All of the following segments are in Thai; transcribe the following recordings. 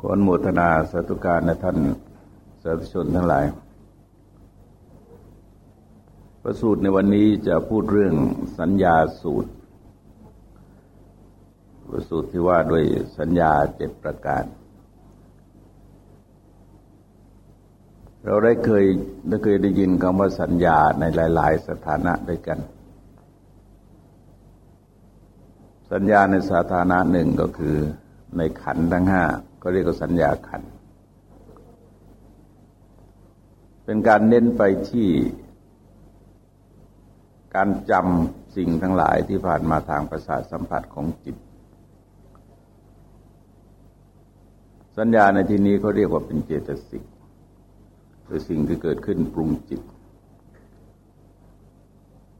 ขออนุโมทนาสาธุการในท่านสาธุชนทั้งหลาย ประสูตรในวันนี้จะพูดเรื่องสัญญาสูตร ประสูตรที่ว่าด้วยสัญญาเจ็ดประการ เราได้เคยได้เคยได้ยินคำว่าสัญญาในหลาย ๆ สถานะด้วยกัน สัญญาในสถานะหนึ่งก็คือในขันทั้งห้า ก็เรียกว่าสัญญาขัน เป็นการเน้นไปที่การจำสิ่งทั้งหลายที่ผ่านมาทางประสาทสัมผัสของจิต สัญญาในที่นี้เขาเรียกว่าเป็นเจตสิกคือสิ่งที่เกิดขึ้นปรุงจิต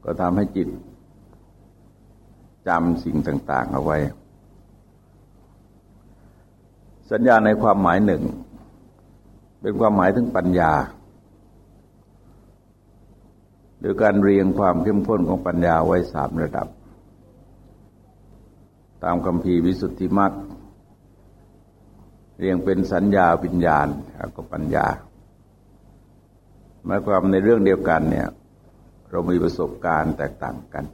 ก็ทำให้จิตจำสิ่งต่าง ๆ เอาไว้ สัญญาในความหมายหนึ่ง เป็นความหมายถึงปัญญาโดยการเรียงความเข้มข้นของปัญญาไว้สามระดับ ตามคำพีวิสุทธิมรรคเรียงเป็นสัญญาวิญญาณแล้วก็ปัญญาหมายความในเรื่องเดียวกันเนี่ย เรามีประสบการณ์แตกต่างกัน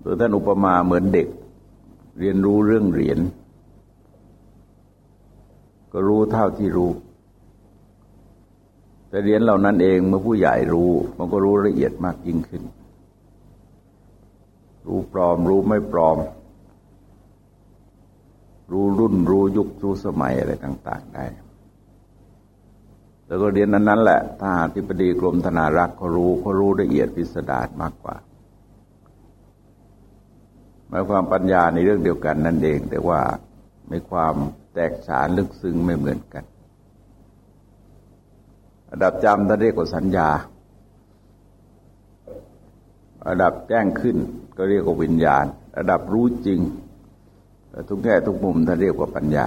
โดยท่านอุปมาเหมือนเด็ก เรียนรู้เรื่องเหรียญก็รู้เท่าที่รู้ แต่เหรียญเหล่านั้นเองเมื่อผู้ใหญ่รู้ มันก็รู้ละเอียดมากยิ่งขึ้น รู้ปลอม รู้ไม่ปลอม รู้รุ่นรู้ยุครู้สมัยอะไรต่าง ๆ ได้แล้วก็เรียนนั้นๆแหละถ้าที่ปดีกรมธนารักษ์เขารู้เขารู้ละเอียดพิสดารมากกว่า หมายความปัญญาในเรื่องเดียวกันนั่นเอง แต่ว่าในความแตกฉานลึกซึ้งไม่เหมือนกันระดับจำท่านเรียกว่าสัญญาระดับแจ้งขึ้นก็เรียกว่าวิญญาณ ระดับรู้จริง ทุกแง่ทุกมุมท่านเรียกว่าปัญญา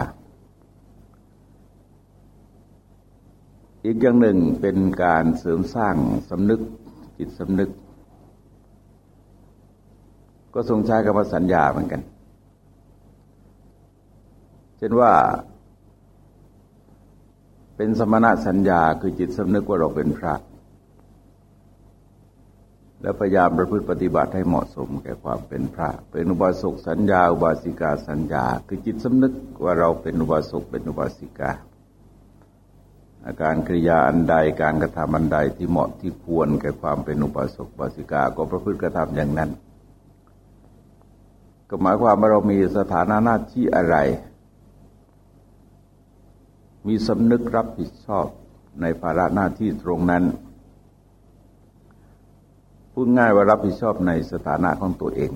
อีกอย่างหนึ่งเป็นการเสริมสร้างสำนึกจิตสำนึก ก็ทรงใช้คำว่าสัญญาเหมือนกัน เช่นว่า เป็นสมณะสัญญาคือจิตสำนึกว่าเราเป็นพระแล้วพยายามประพฤติปฏิบัติให้เหมาะสมแก่ความเป็นพระ เป็นอุบาสกสัญญา อุบาสิกาสัญญา คือจิตสำนึกว่าเราเป็นอุบาสกเป็นอุบาสิกา อาการกริยาอันใดการกระทำอันใดที่เหมาะที่ควรแก่ความเป็นอุบาสกอุบาสิกา ก็ประพฤติกระทำอย่างนั้น ก็หมายความว่าเรามีสถานะหน้าที่อะไร มีสำนึกรับผิดชอบในภาระหน้าที่ตรงนั้น พูดง่ายว่ารับผิดชอบในสถานะของตัวเอง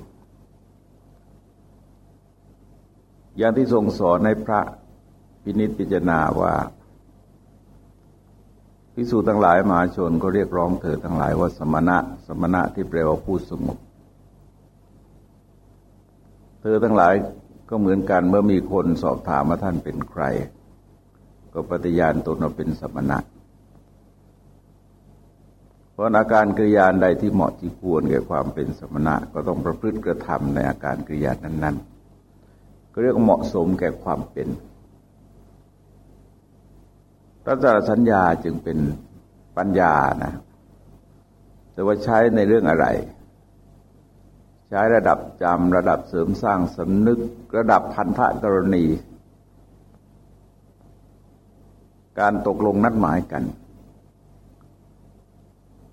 อย่างที่ทรงสอนในพระพินิจพิจารณาว่าพิสูจน์ทั้งหลายมหาชนก็เรียกร้องเถิดทั้งหลายว่าสมณะ สมณะที่แปลว่าผู้สงบ เธอทั้งหลายก็เหมือนกันเมื่อมีคนสอบถามว่าท่านเป็นใคร ก็ปฏิญาณตนว่าเป็นสมณะเพราะอาการกริยานใดที่เหมาะที่ควรแก่ความเป็นสมณะ ก็ต้องประพฤติกระทำในอาการกริยานั้น ๆ ก็เรียกเหมาะสมแก่ความเป็นพรัตสัญญาจึงเป็นปัญญานะ แต่ว่าใช้ในเรื่องอะไร ใช้ระดับจำระดับเสริมสร้างสำนึก ระดับพันธะกรณี การตกลงนัดหมายกัน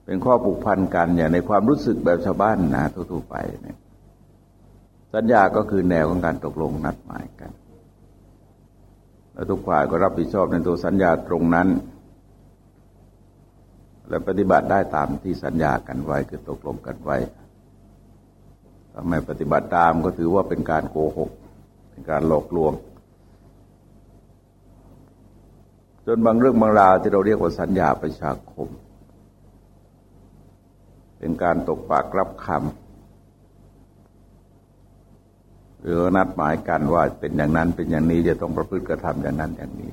เป็นข้อผูกพันกันอย่างในความรู้สึกแบบชาวบ้านนะทั่วๆไปเนี่ยสัญญาก็คือแนวของการตกลงนัดหมายกัน แล้วทุกฝ่ายก็รับผิดชอบในตัวสัญญาตรงนั้น และปฏิบัติได้ตามที่สัญญากันไว้คือตกลงกันไว้ ถ้าไม่ปฏิบัติตามก็ถือว่าเป็นการโกหก เป็นการหลอกลวง จนบางเรื่องบางราวที่เราเรียกว่าสัญญาประชาคม เป็นการตกปากรับคำหรือนัดหมายกันว่าเป็นอย่างนั้นเป็นอย่างนี้จะต้องประพฤติกระทำอย่างนั้นอย่างนี้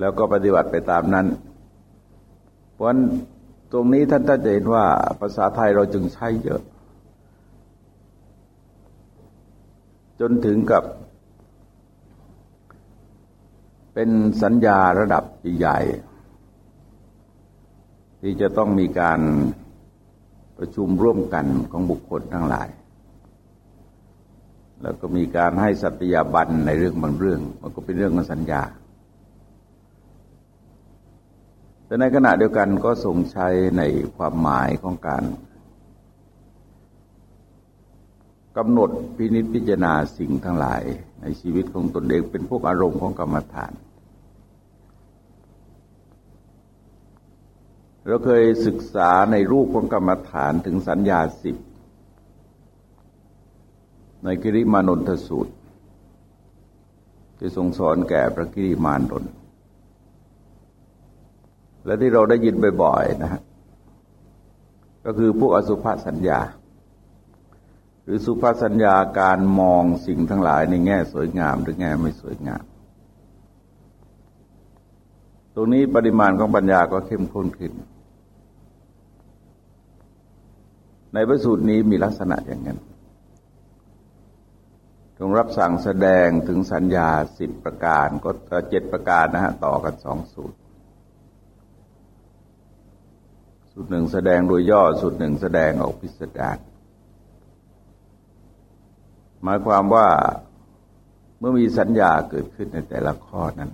แล้วก็ปฏิบัติไปตามนั้น เพราะตรงนี้ท่านท่านจะเห็นว่าภาษาไทยเราจึงใช้เยอะ จนถึงกับเป็นสัญญาระดับใหญ่ที่จะต้องมีการประชุมร่วมกันของบุคคลทั้งหลาย แล้วก็มีการให้สัตยาบันในเรื่องบางเรื่อง มันก็เป็นเรื่องของสัญญา แต่ในขณะเดียวกันก็ทรงใช้ในความหมายของการ กำหนดพินิจพิจารณาสิ่งทั้งหลาย ในชีวิตของตนเองเป็นพวกอารมณ์ของกรรมฐาน เราเคยศึกษาในรูปของกรรมฐานถึงสัญญาสิบในกิริมานนทสูตร ที่ทรงสอนแก่พระกิริมานนท์และที่เราได้ยินบ่อยๆนะฮะก็คือพวกอสุภสัญญา หรือสุภสัญญาการมองสิ่งทั้งหลายในแง่สวยงามหรือแง่ไม่สวยงาม ตรงนี้ปริมาณของปัญญาก็เข้มข้นขึ้น ในพระสูตรนี้มีลักษณะอย่างนั้นทรงรับสั่งแสดงถึงสัญญาสิบประการก็เจ็ดประการนะฮะต่อกันสองสูตร สูตรหนึ่งแสดงโดยย่อสูตรหนึ่งแสดงออกพิสดาร หมายความว่าเมื่อมีสัญญาเกิดขึ้นในแต่ละข้อนั้น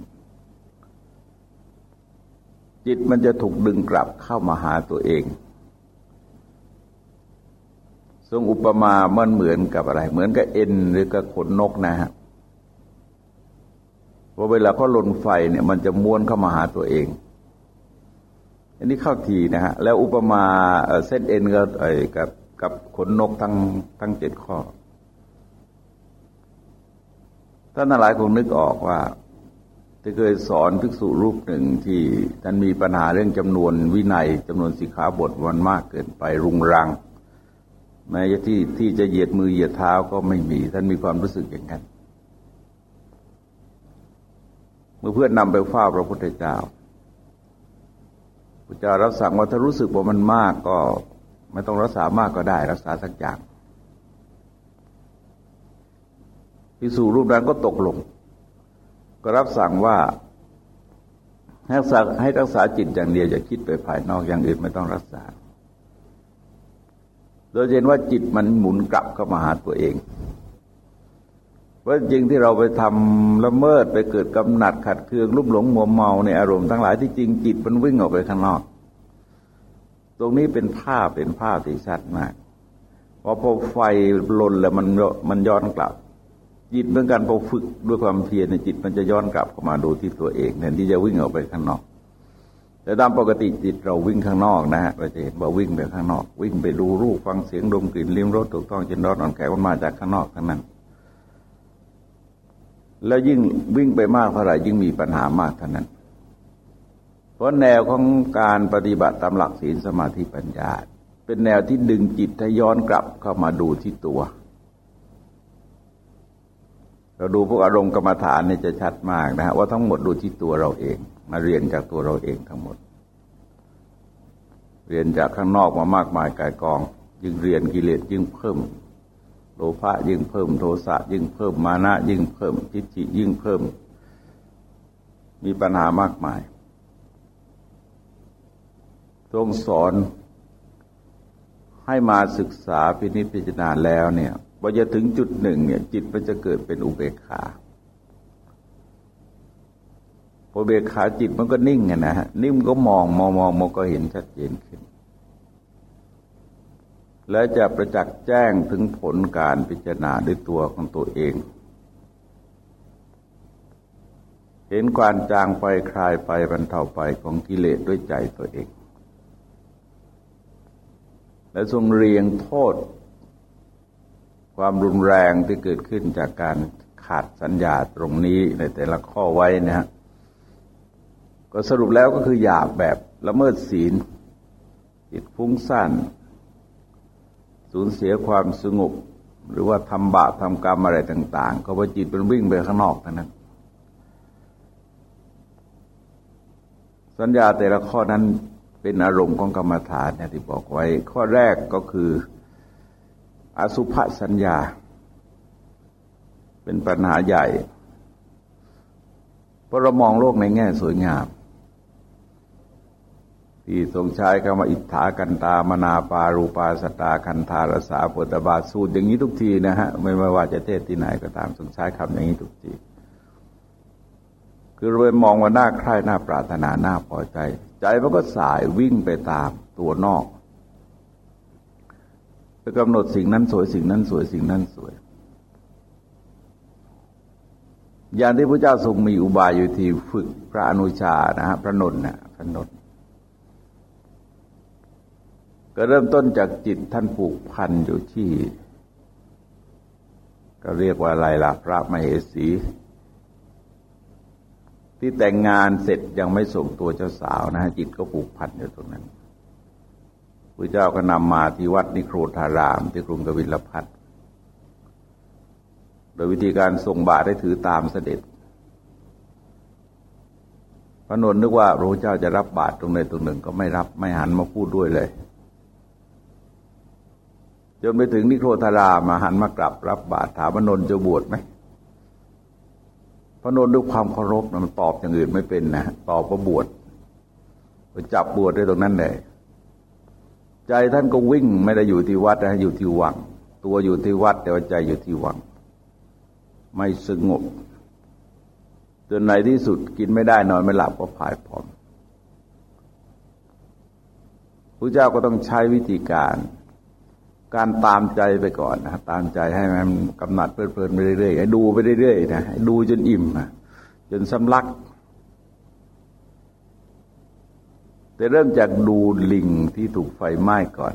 จิตมันจะถูกดึงกลับเข้ามาหาตัวเอง ทรงอุปมามันเหมือนกับอะไร เหมือนกับเอ็นหรือกับขนนกนะฮะพอเวลาเขาลนไฟเนี่ยมันจะม้วนเข้ามาหาตัวเอง อันนี้เข้าทีนะฮะ แล้วอุปมาเส้นเอ็นก็ไอ้กับกับขนนกทั้งทั้งเจ็ดข้อ ท่านหลายคงนึกออกว่าที่เคยสอนภิกษุรูปหนึ่งที่ท่านมีปัญหาเรื่องจำนวนวินัยจำนวนสิกขาบทวันมากเกินไปรุงรัง แม้ที่ที่จะเหยียดมือเหยียดเท้าก็ไม่มี ท่านมีความรู้สึกอย่างนั้น เมื่อเพื่อนนำไปฝ้าพระพุทธเจ้าพระเจ้ารับสั่งว่าถ้ารู้สึกว่ามันมากก็ ไม่ต้องรักษามากก็ได้ รักษาสักอย่าง พิสูรรูปนั้นก็ตกลง ก็รับสั่งว่าให้รักษาให้รักษาจิตอย่างเดียวอย่าคิดไปภายนอกอย่างอื่นไม่ต้องรักษา โดยเห็นว่าจิตมันหมุนกลับเข้ามาหาตัวเองเพราะจริงที่เราไปทำละเมิดไปเกิดกำหนัดขัดเคืองรุ่มหลงมัวเมาในอารมณ์ทั้งหลายที่จริงจิตมันวิ่งออกไปข้างนอก ตรงนี้เป็นภาพเป็นภาพที่ชัดมากพอพอไฟลนแล้วมันมันย้อนกลับ จิตเหมือนกันพอฝึกด้วยความเพียรในจิตมันจะย้อนกลับเข้ามาดูที่ตัวเองแทนที่จะวิ่งออกไปข้างนอก แต่ตามปกติจิตเราวิ่งข้างนอกนะฮะเราจะเห็นว่าวิ่งไปข้างนอก วิ่งไปดูรูปฟังเสียงดมกลิ่นลิ้มรสถูกต้องจินร้อนอ่อนแข็งมันมาจากข้างนอกทั้งนั้น แล้วยิ่งวิ่งไปมากเท่าไหร่ยิ่งมีปัญหามากเท่านั้น เพราะแนวของการปฏิบัติตามหลักศีลสมาธิปัญญา เป็นแนวที่ดึงจิตให้ย้อนกลับเข้ามาดูที่ตัว เราดูพวกอารมณ์กรรมฐานเนี่ยจะชัดมากนะฮะว่าทั้งหมดดูที่ตัวเราเอง มาเรียนจากตัวเราเองทั้งหมด เรียนจากข้างนอกมามากมายกายกอง ยิ่งเรียนกิเลสยิ่งเพิ่มโลภะยิ่งเพิ่มโทสะยิ่งเพิ่มมานะยิ่งเพิ่มทิฏฐิยิ่งเพิ่ม มีปัญหามากมายทรงสอนให้มาศึกษาพินิจพิจารณาแล้วเนี่ย พอจะถึงจุดหนึ่งเนี่ย จิตมันจะเกิดเป็นอุเบกขาพอเบกขาจิตมันก็นิ่งไงนะฮะนิ่มก็มองมองมองมันก็เห็นชัดเจนขึ้น แล้วจะประจักษ์แจ้งถึงผลการพิจารณาด้วยตัวของตัวเอง เห็นความจางไปคลายไปบรรเทาไปของกิเลสด้วยใจตัวเอง และทรงเรียงโทษ ความรุนแรงที่เกิดขึ้นจากการขาดสัญญาตรงนี้ในแต่ละข้อไว้นะฮะก็สรุปแล้วก็คือหยาบแบบละเมิดศีลจิตฟุ้งซ่านสูญเสียความสงบหรือว่าทำบาปทำกรรมอะไรต่าง ๆ ก็ว่าจิตมันวิ่งไปข้างนอกนั้นสัญญาแต่ละข้อนั้นเป็นอารมณ์ของกรรมฐานเนี่ยที่บอกไว้ ข้อแรกก็คือ อสุภสัญญา เป็นปัญหาใหญ่เพราะเรามองโลกในแง่สวยงาม ที่ทรงใช้คำว่าอิทธากันตามนาปารูปาสตาคันธารสาปตบาสูตรอย่างนี้ทุกทีนะฮะ ไม่ว่าจะเทศที่ไหนก็ตามทรงใช้คำอย่างนี้ทุกที คือเราไปมองว่าหน้าใคร่หน้าปรารถนาหน้าพอใจ ใจมันก็สายวิ่งไปตามตัวนอก กำหนดสิ่งนั้นสวยสิ่งนั้นสวยสิ่งนั้นสวย อย่างที่พระเจ้าทรงมีอุบายอยู่ที่ฝึกพระอนุชานะฮะพระนนท์นะพระนนท์ก็เริ่มต้นจากจิตท่านผูกพันอยู่ที่ ก็เรียกว่าอะไรล่ะพระมเหสี ที่แต่งงานเสร็จยังไม่ส่งตัวเจ้าสาวนะฮะจิตก็ผูกพันอยู่ตรงนั้น พระเจ้าก็นำมาที่วัดนิโครธาราม ที่กรุงกบิลพัทโดยวิธีการส่งบาตรได้ถือตามเสด็จ พระนนท์นึกว่าพระเจ้าจะรับบาตรตรงไหนตรงหนึ่งก็ไม่รับไม่หันมาพูดด้วยเลย จนไปถึงนิโครธารามมาหันมากลับรับบาตรถามพระนนท์จะบวชไหมพระนนท์ด้วยความเคารพมันตอบอย่างอื่นไม่เป็นนะตอบว่าบวชไปจับบวชได้ตรงนั้นเลย ใจท่านก็วิ่งไม่ได้อยู่ที่วัดนะอยู่ที่วัง ตัวอยู่ที่วัด แต่ว่าใจอยู่ที่วัง ไม่สงบจนในที่สุดกินไม่ได้นอนไม่หลับก็ผายผอมพระเจ้าก็ต้องใช้วิธีการ การตามใจไปก่อนนะตามใจให้มันกำหนัดเพลินไปเรื่อยๆให้ดูไปเรื่อยๆนะดูจนอิ่มจนสำลัก แต่เริ่มจากดูลิงที่ถูกไฟไหม้ก่อน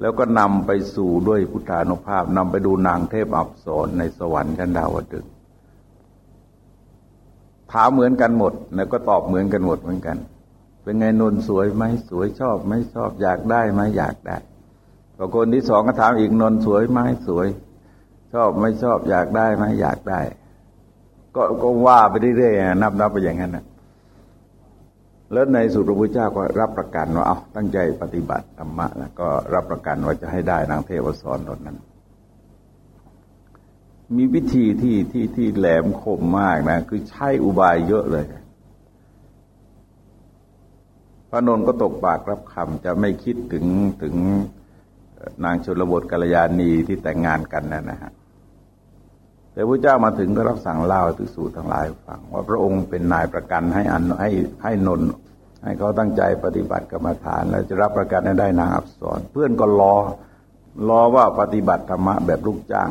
แล้วก็นำไปสู่ด้วยพุทธานุภาพนำไปดูนางเทพอับสรในสวรรค์ชั้นดาวดึงถามเหมือนกันหมด แล้วก็ตอบเหมือนกันหมดเหมือนกัน เป็นไงนนสวยไหมสวยชอบไหมชอบอยากได้ไหมอยากได้พอคนที่สองก็ถามอีกนนสวยไหมสวย ชอบไม่ชอบอยากได้ไหมอยากได้ ก็ก็ว่าไปเรื่อยๆนับนับไปอย่างนั้นนะ แล้วในสุพระพุทธเจ้าก็รับประกันว่าเอาตั้งใจปฏิบัติธรรมะแล้วก็รับประกันว่าจะให้ได้นางเทวสอนตนนั้น มีวิธีที่ที่ที่แหลมคมมากนะ คือใช้อุบายเยอะเลยพระนนท์ก็ตกปากรับคำจะไม่คิดถึงถึงนางชลบทกัลยาณีที่แต่งงานกันนั่นนะฮะ แต่พระเจ้ามาถึงก็รับสั่งเล่าถึงสู่ทั้งหลายฟัง ว่าพระองค์เป็นนายประกันให้อันให้ให้นน ให้เขาตั้งใจปฏิบัติกรรมฐาน แล้วจะรับประกันให้ได้นางอับสรเพื่อนก็รอรอว่าปฏิบัติธรรมะแบบลูกจ้าง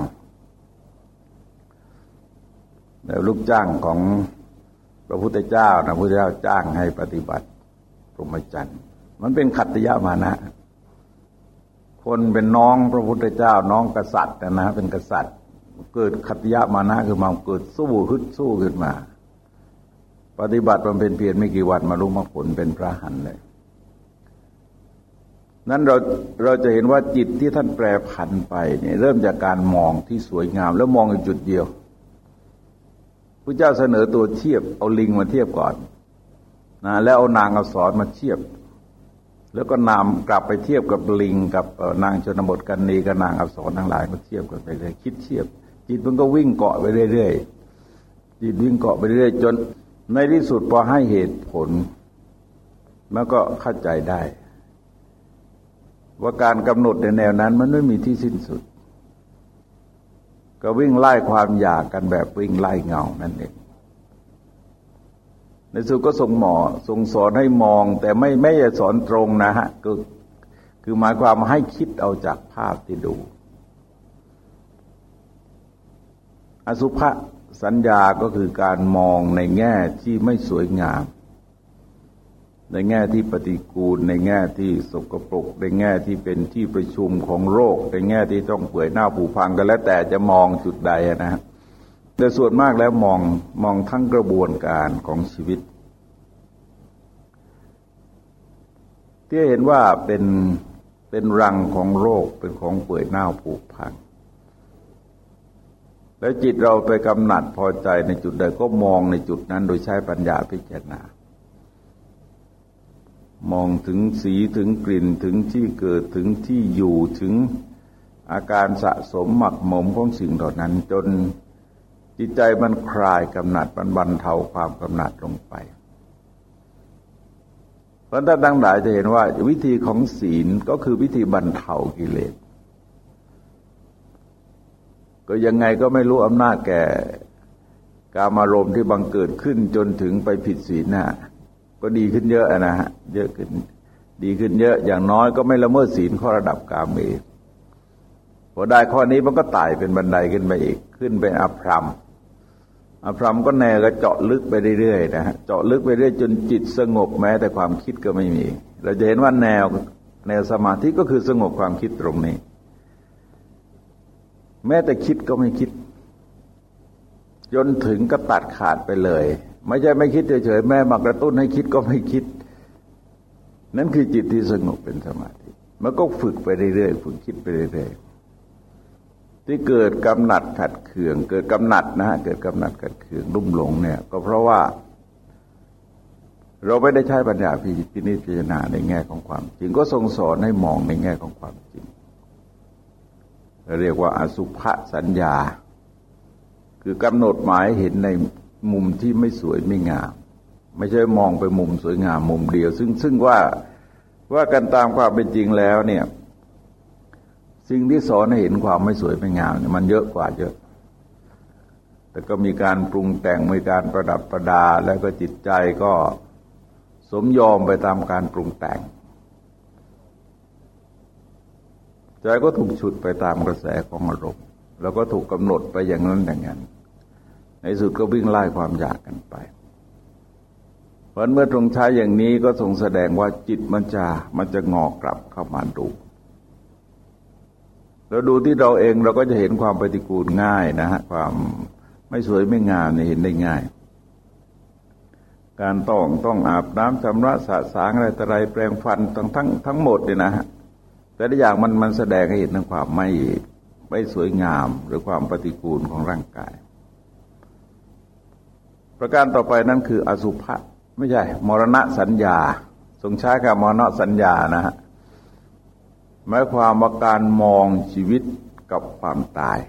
แบบลูกจ้างของพระพุทธเจ้านะพระพุทธเจ้าจ้างให้ปฏิบัติพรหมจรรย์มันเป็นขัตติยามานะ คนเป็นน้องพระพุทธเจ้า น้องกษัตริย์นะเป็นกษัตริย์ เกิดขัตติยามานะคือมาเกิดสู้ฮึดสู้ขึ้นมา ปฏิบัติมันเป็นเพียรไม่กี่วันมาลุมรรคผลเป็นพระหันเลยนั้นเราเราจะเห็นว่าจิตที่ท่านแปรผันไปเนี่ยเริ่มจากการมองที่สวยงามแล้วมองในจุดเดียวพระเจ้าเสนอตัวเทียบเอาลิงมาเทียบก่อนนะแล้วเอานางเอาสอนมาเทียบ แล้วก็นำกลับไปเทียบกับลิง กับนางชนบทกันนีกับนางอักษรทั้งหลายก็เทียบกันไปเลย คิดเทียบ จิตมันก็วิ่งเกาะไปเรื่อยๆจิตวิ่งเกาะไปเรื่อยๆจนในที่สุดพอให้เหตุผล มันก็เข้าใจได้ ว่าการกำหนดในแนวนั้น มันไม่มีที่สิ้นสุด ก็วิ่งไล่ความอยากกันแบบวิ่งไล่เงานั่นเองในสุดก็ทรงหมอทรงสอนให้มอง แต่ไม่ไม่สอนตรงนะฮะก็คือหมายความให้คิดเอาจากภาพที่ดู อสุภะสัญญาก็คือการมองในแง่ที่ไม่สวยงาม ในแง่ที่ปฏิกูล ในแง่ที่สกปรก ในแง่ที่เป็นที่ประชุมของโรค ในแง่ที่ต้องเปื่อยหน้าผุพังกันแล้วแต่จะมองจุดใดนะฮะแต่ส่วนมากแล้วมองมองทั้งกระบวนการของชีวิตที่เห็นว่าเป็นเป็นรังของโรคเป็นของเปื่อยเน่าผุพัง แล้วจิตเราไปกำหนัดพอใจในจุดใดก็มองในจุดนั้น โดยใช้ปัญญาพิจารณา มองถึงสีถึงกลิ่นถึงที่เกิดถึงที่อยู่ถึงอาการสะสมหมักหมมของสิ่งเหล่านั้นจนจิตใจมันคลายกำหนัดมันบรรเทาความกำหนัดลงไปเพราะท่านทั้งหลายจะเห็นว่าวิธีของศีลก็คือวิธีบรรเทากิเลส ก็ยังไงก็ไม่รู้อำนาจแก่การอารมณ์ที่บังเกิดขึ้นจนถึงไปผิดศีลนะก็ดีขึ้นเยอะนะฮะเยอะขึ้น ดีขึ้นเยอะอย่างน้อยก็ไม่ละเมิดศีลข้อระดับกาเมพอได้ข้อนี้มันก็ไต่เป็นบันไดขึ้นไปอีก ขึ้นเป็นอภรรมอภรรมก็แนวก็เจาะลึกไปเรื่อยๆนะฮะเจาะลึกไปเรื่อยจนจิตสงบแม้ แต่ความคิดก็ไม่มี เราจะเห็นว่าแนวแนวสมาธิก็คือสงบความคิดตรงนี้ แม้แต่คิดก็ไม่คิด จนถึงก็ตัดขาดไปเลย ไม่ใช่ไม่คิดเฉยๆแม่มากระตุ้นให้คิดก็ไม่คิด นั่นคือจิตที่สงบเป็นสมาธิมันก็ฝึกไปเรื่อยๆฝึกคิดไปเรื่อยๆที่เกิดกำหนัดขัดเคือง เกิดกำหนัดนะฮะเกิดกำหนัดขัดเคืองรุ่มหลงเนี่ย ก็เพราะว่าเราไม่ได้ใช้ปัญญาพิจิตรพิจารณาในแง่ของความจริงก็ทรงสอนให้มองในแง่ของความจริง เรียกว่าอสุภสัญญา คือกำหนดหมายเห็นในมุมที่ไม่สวยไม่งาม ไม่ใช่มองไปมุมสวยงามมุมเดียว ซึ่งซึ่งว่าว่ากันตามความเป็นจริงแล้วเนี่ย สิ่งที่สอนให้เห็นความไม่สวยไม่งามเนี่ยมันเยอะกว่าเยอะ แต่ก็มีการปรุงแต่งมีการประดับประดา แล้วก็จิตใจก็สมยอมไปตามการปรุงแต่ง ใจก็ถูกฉุดไปตามกระแสของอารมณ์แล้วก็ถูกกำหนดไปอย่างนั้นอย่างนั้น ในสุดก็วิ่งไล่ความอยากกันไป เพราะเมื่อตรงใช้อย่างนี้ก็ทรงแสดงว่าจิตมันจะมันจะงอกลับเข้ามาดูเราดูที่เราเองเราก็จะเห็นความปฏิกูลง่ายนะฮะความไม่สวยไม่งามเนี่ยเห็นได้ง่าย การต้องต้องอาบน้ำชำระสะสางอะไรต่อะไรแปลงฟันทั้งทั้งทั้งหมดเนี่ยนะฮะ แต่ละอย่างมันมันแสดงให้เห็นถึงความไม่ไม่สวยงามหรือความปฏิกูลของร่างกาย ประการต่อไปนั่นคืออสุภะไม่ใช่มรณะสัญญา ทรงใช้คำมรณะสัญญานะฮะหมายความว่าการมองชีวิตกับความตาย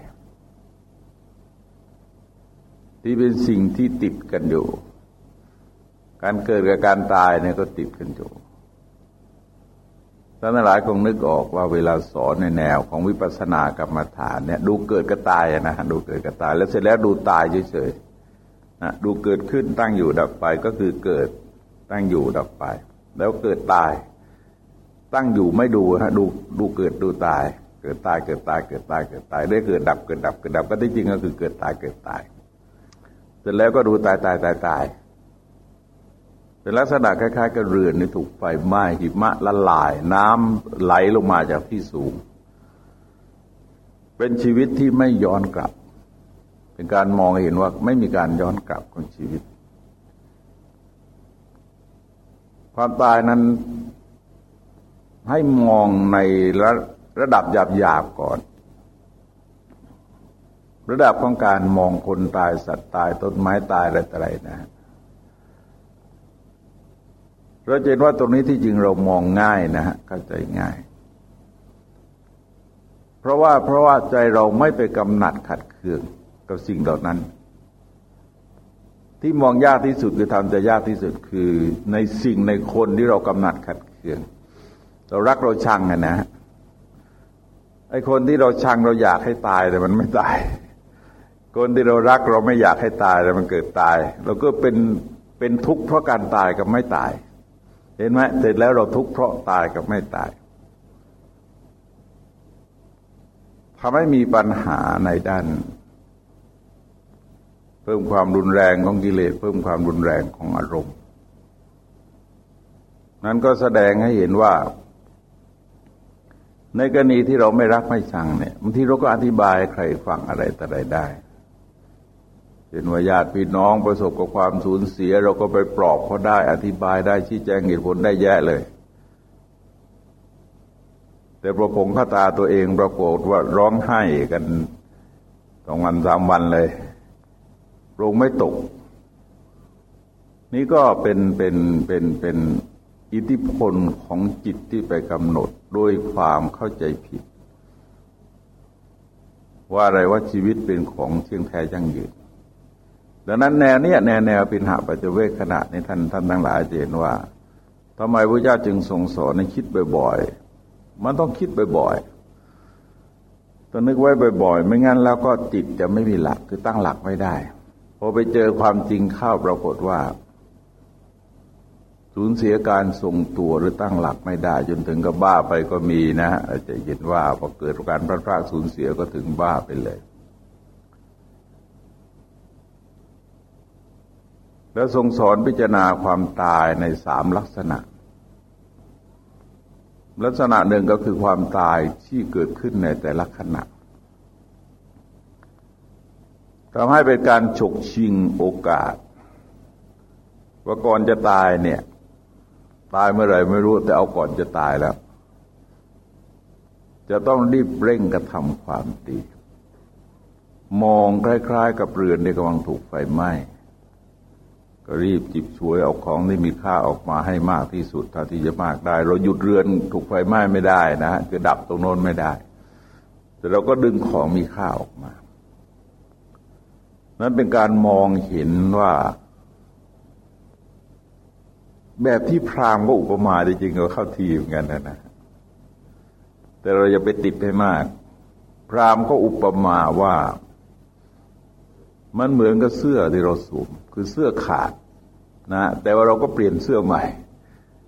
ที่เป็นสิ่งที่ติดกันอยู่ การเกิดกับการตายเนี่ยก็ติดกันอยู่ ท่านหลายคงนึกออกว่าเวลาสอนในแนวของวิปัสสนากรรมฐานเนี่ยดูเกิดกับตายนะดูเกิดกับตาย แล้วเสร็จแล้วดูตายเฉยๆนะดูเกิดขึ้นตั้งอยู่ดับไปก็คือเกิดตั้งอยู่ดับไป แล้วเกิดตาย ตั้งอยู่ไม่ดูฮะดูดูเกิดดูตาย เกิดตายเกิดตายเกิดตายเกิดตายได้เกิดดับเกิดดับเกิดดับก็ที่จริงก็คือเกิดตายเกิดตาย เสร็จแล้วก็ดูตายตายตายตาย เป็นลักษณะคล้าย ๆกับเรือนนี่ถูกไฟไหม้หิมะละลาย น้ำไหลลงมาจากที่สูง เป็นชีวิตที่ไม่ย้อนกลับ เป็นการมองเห็นว่าไม่มีการย้อนกลับของชีวิต ความตายนั้นให้มองในระระดับหยาบหยาบก่อน ระดับของการมองคนตายสัตว์ตายต้นไม้ตายอะไรต่ออะไรนะ เราเห็นว่าตรงนี้ที่จริงเรามองง่ายนะฮะเข้าใจง่าย เพราะว่าเพราะว่าใจเราไม่ไปกำหนัดขัดเคืองกับสิ่งเหล่านั้น ที่มองยากที่สุดคือทำจะยากที่สุดคือในสิ่งในคนที่เรากำหนัดขัดเคือง เรารักเราชังนะนะไอ้คนที่เราชังเราอยากให้ตายแต่มันไม่ตาย คนที่เรารักเราไม่อยากให้ตายแต่มันเกิดตาย เราก็เป็นเป็นทุกข์เพราะการตายกับไม่ตาย เห็นไหมเสร็จแล้วเราทุกข์เพราะตายกับไม่ตายทำให้มีปัญหาในด้าน เพิ่มความรุนแรงของกิเลสเพิ่มความรุนแรงของอารมณ์ นั้นก็แสดงให้เห็นว่า ในกรณีที่เราไม่รักไม่ชังเนี่ยบางทีเราก็อธิบายใครฟังอะไรแต่ใดได้ เห็นว่าญาติพี่น้องประสบกับความสูญเสีย เราก็ไปปลอบเขาได้อธิบายได้ชี้แจงเหตุผลได้แยะเลย แต่ประพงข้าตาตัวเองปรากฏว่าร้องไห้กันสองวันสามวันเลยลงไม่ตก นี่ก็เป็นเป็นเป็นเป็นอิทธิพลของจิตที่ไปกำหนดโดยความเข้าใจผิด ว่าอะไรว่าชีวิตเป็นของเที่ยงแท้ยั่งยืน ดังนั้นแนวเนี้ยแนวแนวปินหาปัจเจเวกขณะในท่านท่านทั้งหลายเห็นว่าทำไมพระเจ้าจึงทรงสอนให้คิดบ่อยๆ มันต้องคิดบ่อยๆต้องนึกไว้บ่อย ๆ ไม่งั้นแล้วก็จิตจะไม่มีหลักคือตั้งหลักไม่ได้พอไปเจอความจริงเข้าปรากฏว่าสูญเสียการทรงตัวหรือตั้งหลักไม่ได้ จนถึงกับบ้าไปก็มีนะอาจจะเห็นว่าพอเกิดการพลาดพลาดสูญเสียก็ถึงบ้าไปเลย แล้วทรงสอนพิจารณาความตายในสามลักษณะ ลักษณะหนึ่งก็คือความตายที่เกิดขึ้นในแต่ละขณะทำให้เป็นการฉกชิงโอกาส ว่าก่อนจะตายเนี่ย ตายเมื่อไหร่ไม่รู้แต่เอาก่อนจะตายแล้ว จะต้องรีบเร่งกระทำความดี มองคล้าย ๆ กับเรือนที่กำลังถูกไฟไหม้ ก็รีบจิบช่วยเอาของที่มีค่าออกมาให้มากที่สุดเท่าที่จะมากได้ เราหยุดเรือนถูกไฟไหม้ไม่ได้นะคือดับตรงโน้นไม่ได้ แต่เราก็ดึงของมีค่าออกมา นั้นเป็นการมองเห็นว่า แบบที่พรามก็อุปมาจริงๆก็เข้าทีเหมือนกันนะนะแต่เราอย่าไปติดให้มาก พรามก็อุปมาว่า มันเหมือนกับเสื้อที่เราสวมคือเสื้อขาดนะแต่ว่าเราก็เปลี่ยนเสื้อใหม่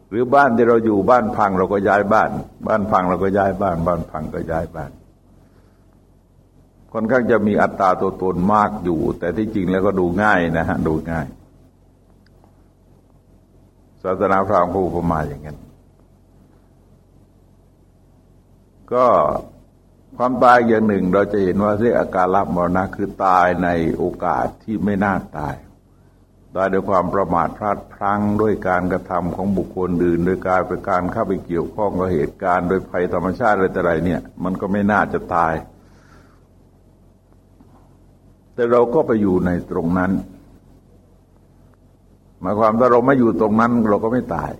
หรือบ้านที่เราอยู่บ้านพังเราก็ย้ายบ้าน บ้านพังเราก็ย้ายบ้าน บ้านพังก็ย้ายบ้านค่อนข้างจะมีอัตราตัวตนมากอยู่ แต่ที่จริงแล้วก็ดูง่ายนะฮะดูง่ายศาสนาพราหมณ์ก็อุปมาอย่างนั้นก็ ความตายอย่างหนึ่งเราจะเห็นว่าเรียกอาการรับมรณะคือตายในโอกาสที่ไม่น่าตายตายด้วยความประมาทพลาดพลั้งด้วยการกระทำของบุคคลอื่น โดยการเป็นการเข้าไปเกี่ยวข้องกับเหตุการณ์โดยภัยธรรมชาติอะไรแต่ไรเนี่ย มันก็ไม่น่าจะตาย แต่เราก็ไปอยู่ในตรงนั้นหมายความถ้าเราไม่อยู่ตรงนั้นเราก็ไม่ตาย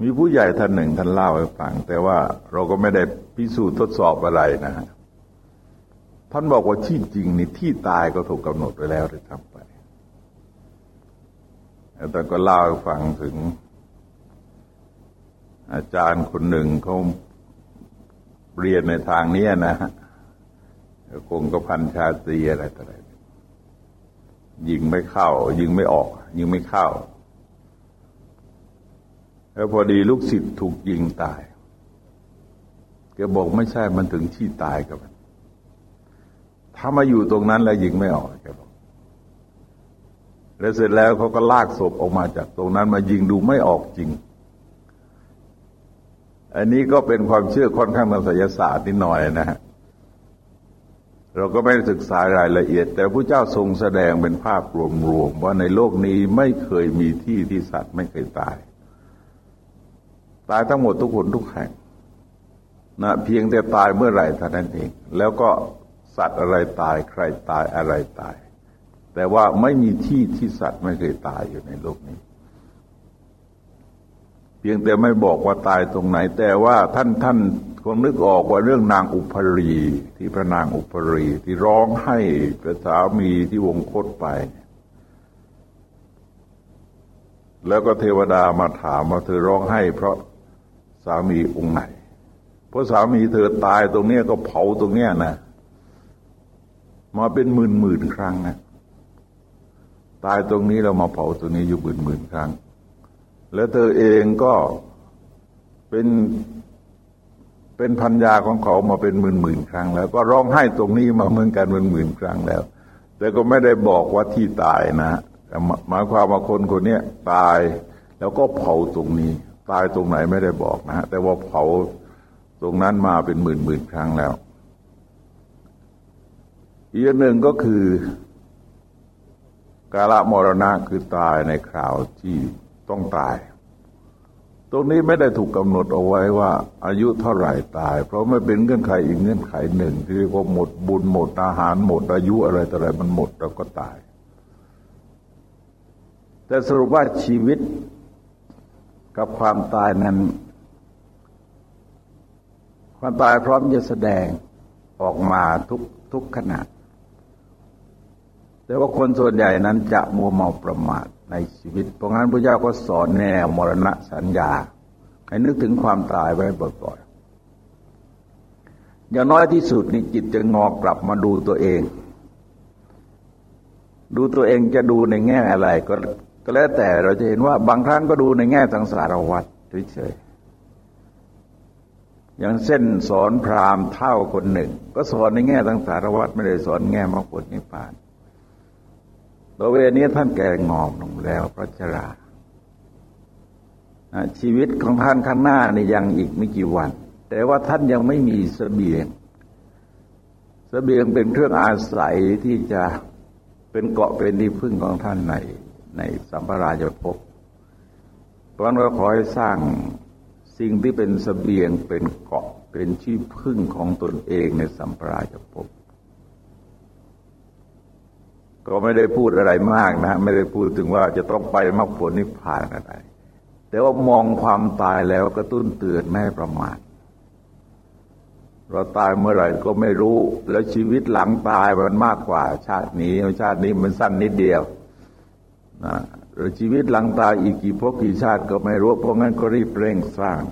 มีผู้ใหญ่ท่านหนึ่งท่านเล่าให้ฟัง แต่ว่าเราก็ไม่ได้พิสูจน์ทดสอบอะไรนะฮะท่านบอกว่าที่จริงนี่ที่ตายก็ถูกกำหนดไว้แล้วเลยทำไปแต่ก็เล่าให้ฟังถึง อาจารย์คนหนึ่งเขาเรียนในทางนี้นะฮะคงกระพันชาตรีอะไรต่ออะไรยิงไม่เข้า ยิงไม่ออก ยิงไม่เข้า แล้วพอดีลูกศิษย์ถูกยิงตายแกบอกไม่ใช่มันถึงที่ตายกับมันถ้ามาอยู่ตรงนั้นแล้วยิงไม่ออกแกบอกแล้วเสร็จแล้วเขาก็ลากศพออกมาจากตรงนั้นมายิงดูไม่ออกจริง อันนี้ก็เป็นความเชื่อค่อนข้างทางศิลศาสตร์นิดหน่อยนะฮะ เราก็ไม่ศึกษารายละเอียด แต่พระเจ้าทรงแสดงเป็นภาพรวมๆว่าในโลกนี้ไม่เคยมีที่ที่สัตว์ไม่เคยตาย ตายทั้งหมดทุกคนทุกแห่งนะเพียงแต่ตายเมื่อไหร่เท่านั้นเอง แล้วก็สัตว์อะไรตายใครตายอะไรตาย แต่ว่าไม่มีที่ที่สัตว์ไม่เคยตายอยู่ในโลกนี้ เพียงแต่ไม่บอกว่าตายตรงไหน แต่ว่าท่านท่านคงนึกออกว่าเรื่องนางอุปรีที่พระนางอุปรีที่ร้องให้พระสามีที่วงคตไป แล้วก็เทวดามาถามว่าเธอร้องให้เพราะ สามีองค์ไหน เพราะสามีเธอตายตรงเนี้ยก็เผาตรงเนี้ยนะ มาเป็นหมื่นหมื่นครั้งนะตายตรงนี้เรามาเผาตรงนี้อยู่หมื่นหมื่นครั้ง แล้วเธอเองก็เป็นเป็นพันยาของเขามาเป็นหมื่นหมื่นครั้ง แล้ว ก็ร้องไห้ตรงนี้มาเหมือนกันหมื่นหมื่นครั้งแล้ว แต่ก็ไม่ได้บอกว่าที่ตายนะหมายความว่าคนคนนี้ตายแล้วก็เผาตรงนี้ ตายตรงไหนไม่ได้บอกนะฮะแต่ว่าเผาตรงนั้นมาเป็นหมื่นหมื่นครั้งแล้ว อีกหนึ่งก็คือกาละมรณะคือตายในคราวที่ต้องตาย ตรงนี้ไม่ได้ถูกกำหนดเอาไว้ว่า อายุเท่าไหร่ตาย เพราะไม่เป็นเงื่อนไขอีกเงื่อนไขหนึ่ง ที่เรียกว่าหมดบุญหมดอาหารหมดอายุอะไรต่ออะไรมันหมดเราก็ตาย แต่สรุปว่าชีวิต กับความตายนั้น ความตายพร้อมจะแสดงออกมาทุกทุกขณะแต่ว่าคนส่วนใหญ่นั้นจะมัวเมาประมาทในชีวิต เพราะงั้นพระเจ้าก็สอนแนวมรณะสัญญา ให้นึกถึงความตายไว้บ่อยๆ อย่างน้อยที่สุดนี่จิตจะงอกกลับมาดูตัวเอง ดูตัวเองจะดูในแง่อะไรก็ ก็แล้วแต่เราจะเห็นว่าบางครั้งก็ดูในแง่สังสารวัฏเฉยๆอย่างเส้นสอนพราหมณ์เท่าคนหนึ่ง ก็สอนในแง่สังสารวัฏไม่ได้สอนแง่มรรคผลนิพพานตัวเวลนี้ท่านแก่งอมลงแล้วพระชราชีวิตของท่านข้างหน้านี่ยังอีกไม่กี่วัน แต่ว่าท่านยังไม่มีสเสบียงสเสบียงเป็นเครื่องอาศัยที่จะเป็นเกาะเป็นที่พึ่งของท่านใน ในสัมปราชภพเพราะนั้นก็ขอให้สร้างสิ่งที่เป็นสเสบียงเป็นเกาะเป็นที่พึ่งของตนเองในสัมปราชภพก็ไม่ได้พูดอะไรมากนะ ไม่ได้พูดถึงว่าจะต้องไปมรรคผลนิพพานอะไร แต่ว่ามองความตายแล้วกระตุ้นเตือนไม่ประมาทเราตายเมื่อไหร่ก็ไม่รู้ แล้วชีวิตหลังตายมันมากกว่า ชาตินี้ชาตินี้มันสั้นนิดเดียว นะชีวิตหลังตายอีกกี่พบกี่ชาติก็ไม่รู้ เพราะงั้นก็รีบเร่งสร้าง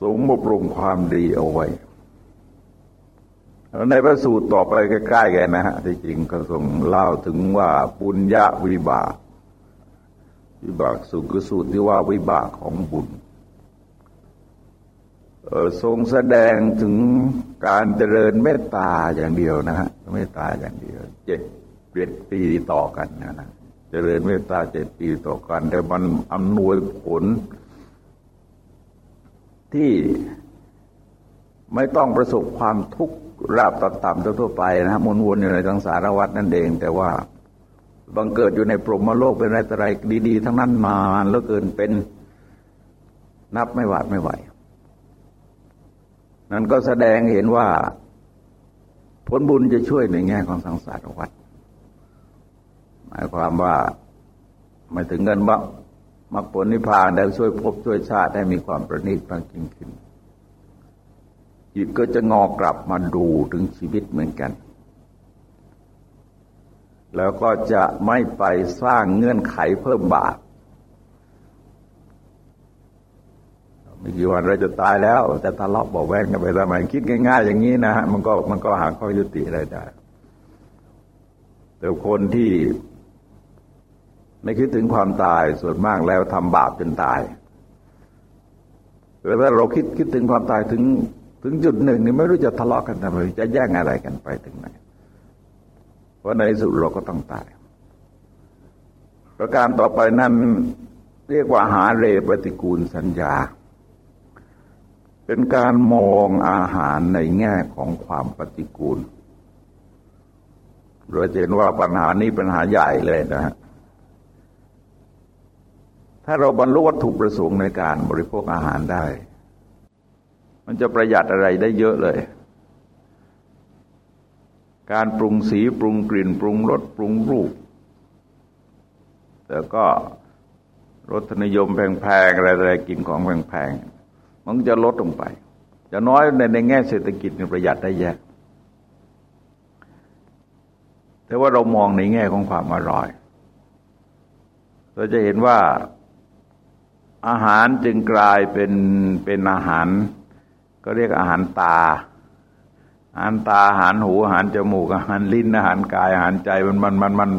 สมบรมความดีเอาไว้ ในพระสูตรต่อไปใกล้ๆกันนะฮะที่จริงก็ทรงเล่าถึงว่าปุญญาวิบาก วิบากสุขสูตรที่ว่าวิบากของบุญทรงแสดงถึงการเจริญเมตตาอย่างเดียวนะฮะเมตตาอย่างเดียวเจ็ด เจ็ดปีต่อกันนะนะเจริญเมตตาเจ็ดปีต่อกัน แต่มันอำนวยผล ที่ไม่ต้องประสบความทุกข์ราบต่ำๆทั่วไปนะฮะวนๆอยู่ในสังสารวัฏนั่นเอง แต่ว่าบังเกิดอยู่ในพรมโลกเป็นอะไรอะไรดี ๆ ทั้งนั้นมาแล้วเกินเป็นนับไม่หวาดไม่ไหว นั้นก็แสดงเห็นว่า ผลบุญจะช่วยในแง่ของสังสารวัฏ หมายความว่าไม่ถึงเงินบ้างมรรคผลนิพพานได้ช่วยพบช่วยชาติได้มีความประณีตมากยิ่งขึ้นจิตก็จะงอกลับมาดูถึงชีวิตเหมือนกัน แล้วก็จะไม่ไปสร้างเงื่อนไขเพิ่มบาปไม่กี่วันเราจะตายแล้ว แต่ทะเลาะบอกแว้งกันไปทำไมคิดง่าย ๆ อย่างนี้นะฮะมันก็มันก็หาข้อยุติอะไรได้แต่คนที่ ไม่คิดถึงความตายส่วนมากแล้วทำบาปจนตายแต่ถ้าเราคิดคิดถึงความตายถึงถึงจุดหนึ่งนี่ไม่รู้จะทะเลาะกันทำไมจะแย่งอะไรกันไปถึงไหนเพราะในสุดเราก็ต้องตาย ประการต่อไปนั้นเรียกว่าหาเรปฏิกูลสัญญา เป็นการมองอาหารในแง่ของความปฏิกูลเราเห็นว่าปัญหานี้ปัญหาใหญ่เลยนะฮะ ถ้าเราบรรลุวัตถุประสงค์ในการบริโภคอาหารได้ มันจะประหยัดอะไรได้เยอะเลย การปรุงสีปรุงกลิ่น ปรุงรสปรุงรูป แต่ก็รสนิยมแพงๆอะไรๆกินของแพงๆมันจะลดลงไปจะน้อยในในแง่เศรษฐกิจประหยัดได้แยะแต่ว่าเรามองในแง่ของความอร่อย เราจะเห็นว่า อาหารจึงกลายเป็นเป็นอาหาร ก็เรียกอาหารตา อาหารตาอาหารหูอาหารจมูกอาหารลิ้นอาหารกายอาหารใจมันมันมันมัน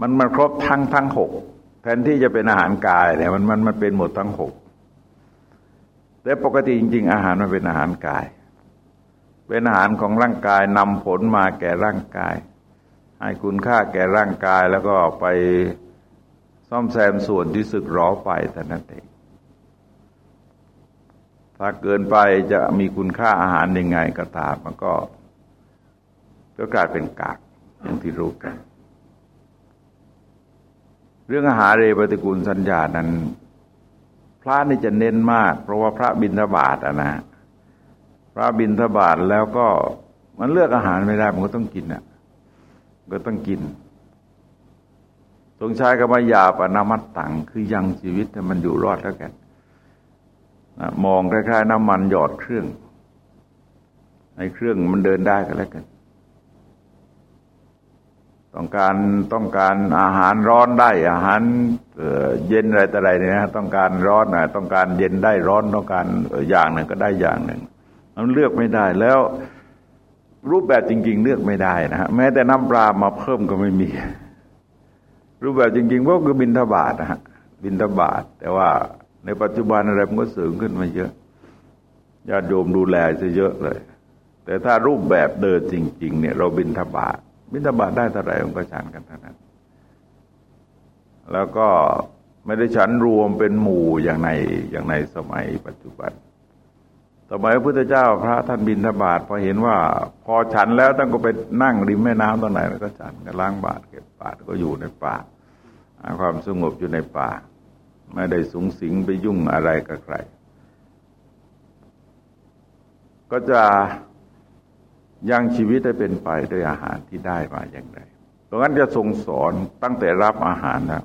มันมันครบทั้งทั้งหกแทนที่จะเป็นอาหารกายเนี่ยมันมันมันเป็นหมดทั้งหกแต่ปกติจริง ๆ อาหารมันเป็นอาหารกาย เป็นอาหารของร่างกายนำผลมาแก่ร่างกาย ให้คุณค่าแก่ร่างกายแล้วก็ไปซ่อมแซมส่วนที่สึกหรอไปแต่นั้นเอง ถ้าเกินไปจะมีคุณค่าอาหารยังไงก็ตามมันก็ก็กลายเป็นกากอย่างที่รู้กัน เรื่องอาหารเรปฏิกูลสัญญานั้น พระนี่จะเน้นมาก เพราะว่าพระบิณฑบาตอะนะพระบิณฑบาตแล้วก็มันเลือกอาหารไม่ได้มันก็ต้องกินอะก็ต้องกินทรงใช้คำว่ายาปนามัตตังคือยังชีวิตให้มันอยู่รอดแล้วกัน มองคล้ายๆน้ำมันหยอดเครื่องให้เครื่องมันเดินได้ก็แล้วกัน ต้องการต้องการอาหารร้อนได้ อาหารเย็นอะไรแต่อะไรเนี่ยนะต้องการร้อนนะต้องการเย็นได้ร้อนต้องการอย่างหนึ่งก็ได้อย่างหนึ่ง มันเลือกไม่ได้แล้ว รูปแบบจริง ๆ เลือกไม่ได้นะฮะแม้แต่น้ำปลามาเพิ่มก็ไม่มี รูปแบบจริงๆก็คือบินทบาทนะฮะบินทบาทแต่ว่า ในปัจจุบันอะไรมันก็สูงขึ้นมาเยอะญาติโยมดูแลจะเยอะเลย แต่ถ้ารูปแบบเดินจริง ๆ เนี่ย เราบินทบาทบินทบาทได้เท่าไหร่มันก็ฉันกันเท่านั้น แล้วก็ไม่ได้ฉันรวมเป็นหมู่อย่างในอย่างในสมัยปัจจุบัน สมัยพระพุทธเจ้าพระท่านบินทบาทพอเห็นว่า พอฉันแล้วต้องก็ไปนั่งริมแม่น้ำตรงไหนแล้วก็ฉันก็ล้างบาตรเก็บบาตรก็อยู่ในป่าความสงบอยู่ในป่า ไม่ได้สูงสิงไปยุ่งอะไรกับใคร ก็จะยังชีวิตได้เป็นไปด้วยอาหารที่ได้มาอย่างไรตรงนั้นจะทรงสอนตั้งแต่รับอาหารนะ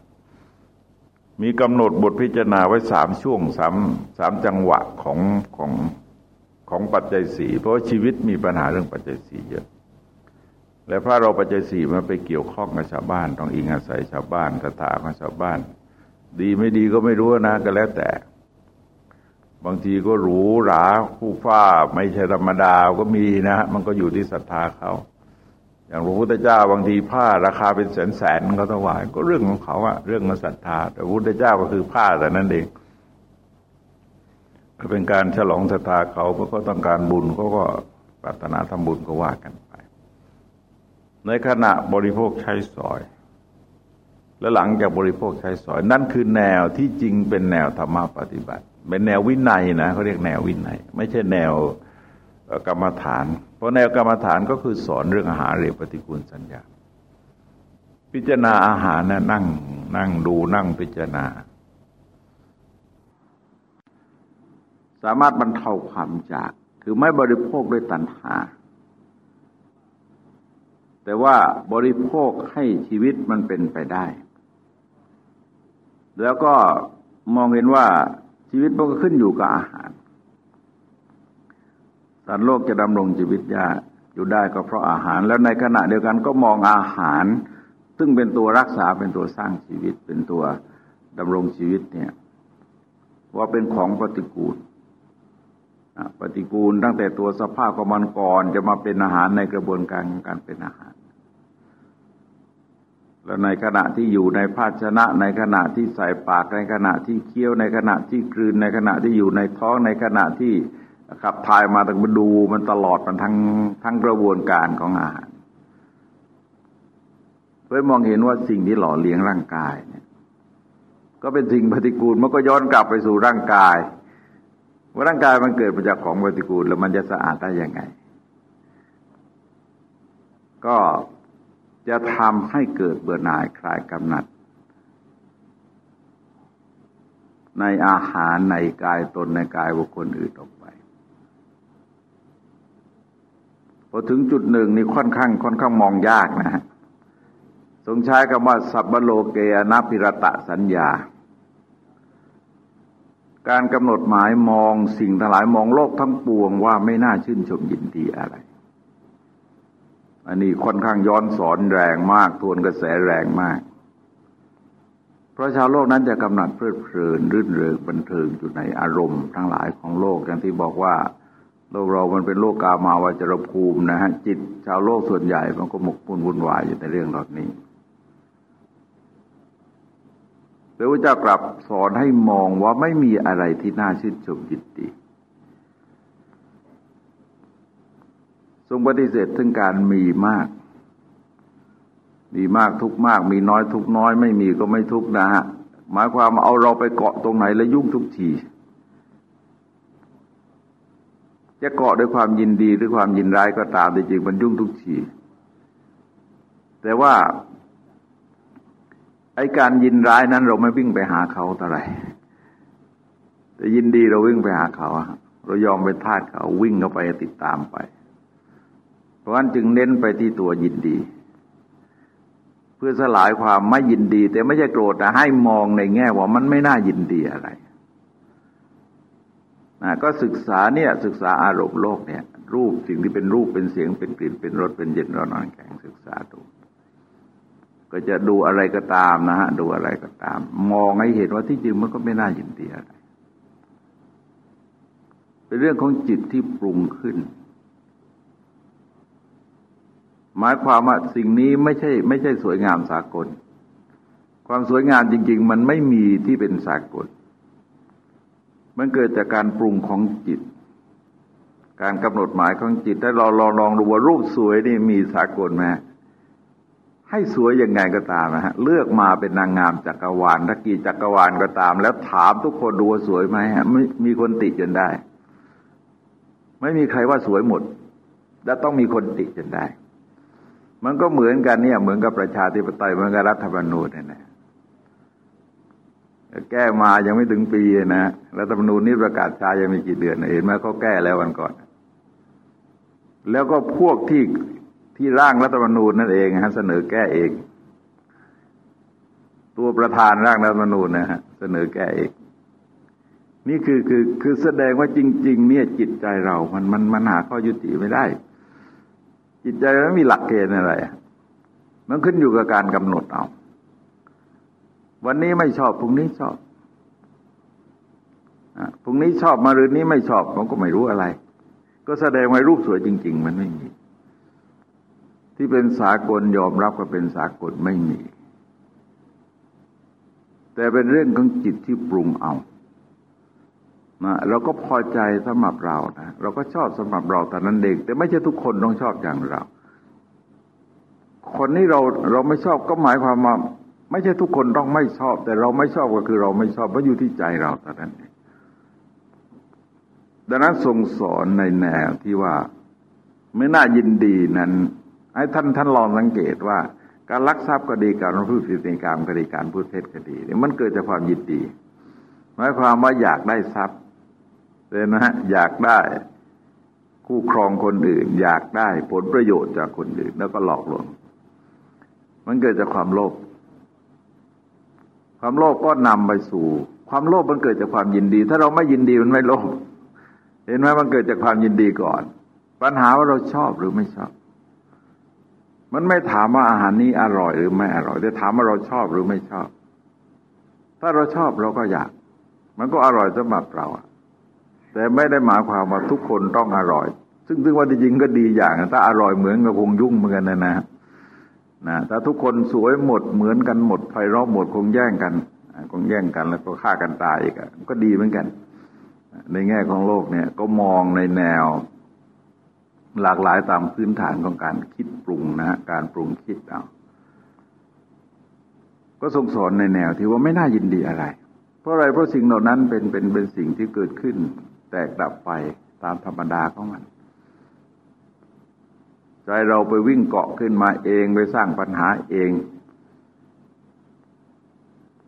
มีกำหนดบทพิจารณาไว้สามช่วงสามสามจังหวะของของของปัจจัยสี่เพราะชีวิตมีปัญหาเรื่องปัจจัยสี่เยอะ และพระเราปัจจัยสี่มันไปเกี่ยวข้องกับชาวบ้าน ต้องอิงอาศัยชาวบ้านสถาของชาวบ้าน ดีไม่ดีก็ไม่รู้นะก็แล้วแต่ บางทีก็หรูหราผู้ฟ้า ไม่ใช่ธรรมดาก็มีนะมันก็อยู่ที่ศรัทธาเขาอย่างพระพุทธเจ้าบางทีผ้าราคาเป็นแสนแสนเขาถวายก็เรื่องของเขาอะเรื่องของศรัทธา แต่พระพุทธเจ้าก็คือผ้าแต่นั้นเองก็เป็นการฉลองศรัทธาเขาเพราะเขาต้องการบุญเขาก็ปรารถนาทำบุญก็ว่ากันไป ในขณะบริโภคใช้สอย และหลังจากบริโภคใช้สอย นั่นคือแนวที่จริงเป็นแนวธรรมปฏิบัติ เป็นแนววินัยนะเขาเรียกแนววินัย ไม่ใช่แนวกรรมฐาน เพราะแนวกรรมฐานก็คือสอนเรื่องอาหารเรปฏิกูลสัญญา พิจารณาอาหารนะนั่งนั่งดูนั่งพิจารณา สามารถบรรเทาความจาก คือไม่บริโภคด้วยตัณหา แต่ว่าบริโภคให้ชีวิตมันเป็นไปได้ แล้วก็มองเห็นว่าชีวิตมันก็ขึ้นอยู่กับอาหารสัตว์โลกจะดำรงชีวิตยากอยู่ได้ก็เพราะอาหาร แล้วในขณะเดียวกันก็มองอาหาร ซึ่งเป็นตัวรักษาเป็นตัวสร้างชีวิต เป็นตัวดำรงชีวิตเนี่ย ว่าเป็นของปฏิกูลปฏิกูลตั้งแต่ตัวสภาพของมันก่อน จะมาเป็นอาหารในกระบวนการของการเป็นอาหาร แล้วในขณะที่อยู่ในภาชนะ ในขณะที่ใส่ปากในขณะที่เคี้ยวในขณะที่กลืนในขณะที่อยู่ในท้องในขณะที่ขับถ่ายมาต้องมาดูมันตลอดมันทั้งทั้งกระบวนการของอาหารเพื่อมองเห็นว่าสิ่งที่หล่อเลี้ยงร่างกายเนี่ย ก็เป็นสิ่งปฏิกูลมันก็ย้อนกลับไปสู่ร่างกาย ว่าร่างกายมันเกิดมาจากของปฏิกูลแล้วมันจะสะอาดได้ยังไง ก็ จะทำให้เกิดเบื่อหน่ายคลายกำหนัด ในอาหารในกายตนในกายบุคคลอื่นออกไปพอถึงจุดหนึ่งนี่ค่อนข้างค่อนข้างมองยากนะฮะทรงใช้คำว่าสัพโลเกอนาพิรตะสัญญา การกำหนดหมายมองสิ่งทั้งหลายมองโลกทั้งปวงว่าไม่น่าชื่นชมยินดีอะไร อันนี้ค่อนข้างย้อนสอนแรงมาก ทวนกระแสแรงมาก เพราะชาวโลกนั้นจะกำหนัดเพลิดเพลินรื่นเริงบันเทิงอยู่ในอารมณ์ทั้งหลายของโลกอย่างที่บอกว่า โลกเรามันเป็นโลกกามาวาจรภูมินะฮะจิต ชาวโลกส่วนใหญ่มันก็หมกมุ่นวุ่นวายอยู่ในเรื่องเหล่านี้พระพุทธเจ้ากลับสอนให้มองว่าไม่มีอะไรที่น่าชื่นชมยินดี ทรงปฏิเสธถึงการมีมาก มีมากทุกมาก มีน้อยทุกน้อย ไม่มีก็ไม่ทุกนะฮะหมายความเอาเราไปเกาะตรงไหนแล้วยุ่งทุกทีจะเกาะด้วยความยินดีหรือความยินร้ายก็ตามแต่จริงมันยุ่งทุกทีแต่ว่าไอ้การยินร้ายนั้น เราไม่วิ่งไปหาเขาเท่าไหร่แต่ยินดีเราวิ่งไปหาเขาเรายอมไปทาสเขาวิ่งเข้าไปติดตามไป ราะฉะนั้นจึงเน้นไปที่ตัวยินดี เพื่อสลายความไม่ยินดี แต่ไม่ใช่โกรธแต่ให้มองในแง่ว่ามันไม่น่ายินดีอะไรนะก็ศึกษาเนี่ยศึกษาอารมณ์โลกเนี่ย รูปสิ่งที่เป็นรูปเป็นเสียงเป็นกลิ่นเป็นรสเป็นเย็นร้อนนอนแข็งศึกษาดูก็จะดูอะไรก็ตามนะฮะดูอะไรก็ตาม มองให้เห็นว่าที่จริงมันก็ไม่น่ายินดีอะไรเป็นเรื่องของจิตที่ปรุงขึ้น หมายความว่าสิ่งนี้ไม่ใช่ ไม่ใช่สวยงามสากล ความสวยงามจริง ๆ มันไม่มีที่เป็นสากล มันเกิดจากการปรุงของจิต การกำหนดหมายของจิตถ้าเราลองลองดูว่ารูปสวยนี่มีสากลไหมให้สวยยังไงก็ตามนะฮะเลือกมาเป็นนางงามจักรวาลถ้ากี่จักรวาลก็ตาม แล้วถามทุกคนดูว่าสวยไหมฮะไม่มีคนติจนได้ ไม่มีใครว่าสวยหมด และต้องมีคนติจนได้ มันก็เหมือนกันเนี่ย เหมือนกับประชาธิปไตยเหมือนกับรัฐธรรมนูญเนี่ยนะแก้มายังไม่ถึงปีนะรัฐธรรมนูญนี้ประกาศใช้ยังมีกี่เดือนเห็นไหมเขาแก้แล้ววันก่อน แล้วก็พวกที่ที่ร่างรัฐธรรมนูญนั่นเองฮะเสนอแก้เอง ตัวประธานร่างรัฐธรรมนูญนะฮะเสนอแก้เอง นี่คือคือคือแสดงว่าจริง ๆ เนี่ยจิตใจเรา มันมันมันหาข้อยุติไม่ได้ จิตใจเราไม่มีหลักเกณฑ์อะไร มันขึ้นอยู่กับการกำหนดเอา วันนี้ไม่ชอบพรุ่งนี้ชอบพรุ่งนี้ชอบมารืนนี้ไม่ชอบมันก็ไม่รู้อะไร ก็แสดงว่ารูปสวยจริง ๆ มันไม่มี ที่เป็นสากลยอมรับว่าเป็นสากลไม่มี แต่เป็นเรื่องของจิตที่ปรุงเอา นะเราก็พอใจสำหรับเรานะเราก็ชอบสำหรับเราแต่นั้นเด็กแต่ไม่ใช่ทุกคนต้องชอบอย่างเรา คนนี้เราเราไม่ชอบก็หมายความว่าไม่ใช่ทุกคนต้องไม่ชอบ แต่เราไม่ชอบก็คือเราไม่ชอบเพราะอยู่ที่ใจเราแต่นั้นเองดังนั้นทรงสอนในแนวที่ว่าไม่น่ายินดีนั้นให้ท่านท่านลองสังเกตว่า การลักทรัพย์ก็ดีการพูดผิดในการก็ดีการพูดเท็จก็ดีนี่มันเกิดจากความยินดีหมายความว่าอยากได้ทรัพย์ เลยนะฮะอยากได้ คู่ครองคนอื่น อยากได้ผลประโยชน์จากคนอื่น แล้วก็หลอกลวง มันเกิดจากความโลภความโลภก็นำไปสู่ ความโลภมันเกิดจากความยินดี ถ้าเราไม่ยินดีมันไม่โลภเห็นไหมมันเกิดจากความยินดีก่อน ปัญหาว่าเราชอบหรือไม่ชอบ มันไม่ถามว่าอาหารนี้อร่อยหรือไม่อร่อยแต่ถามว่าเราชอบหรือไม่ชอบ ถ้าเราชอบเราก็อยาก มันก็อร่อยสำหรับเรา แต่ไม่ได้หมายความว่าทุกคนต้องอร่อย ซึ่งถึงว่าจริงก็ดีอย่างถ้าอร่อยเหมือนกับคงยุ่งเหมือนกันนะนะนะถ้าทุกคนสวยหมดเหมือนกันหมดไฟร้อหมดคงแย่งกันคงแย่งกันแล้วก็ฆ่ากันตายอีกก็ดีเหมือนกัน ในแง่ของโลกเนี่ยก็มองในแนวหลากหลายตามพื้นฐานของการคิดปรุงนะฮะการปรุงคิดเอาก็ทรงสอนในแนวที่ว่าไม่น่ายินดีอะไร เพราะอะไรเพราะสิ่งเหล่านั้นเป็นเป็นเป็นสิ่งที่เกิดขึ้น ตกดับไปตามธรรมดาของมัน ใจเราไปวิ่งเกาะขึ้นมาเองไปสร้างปัญหาเอง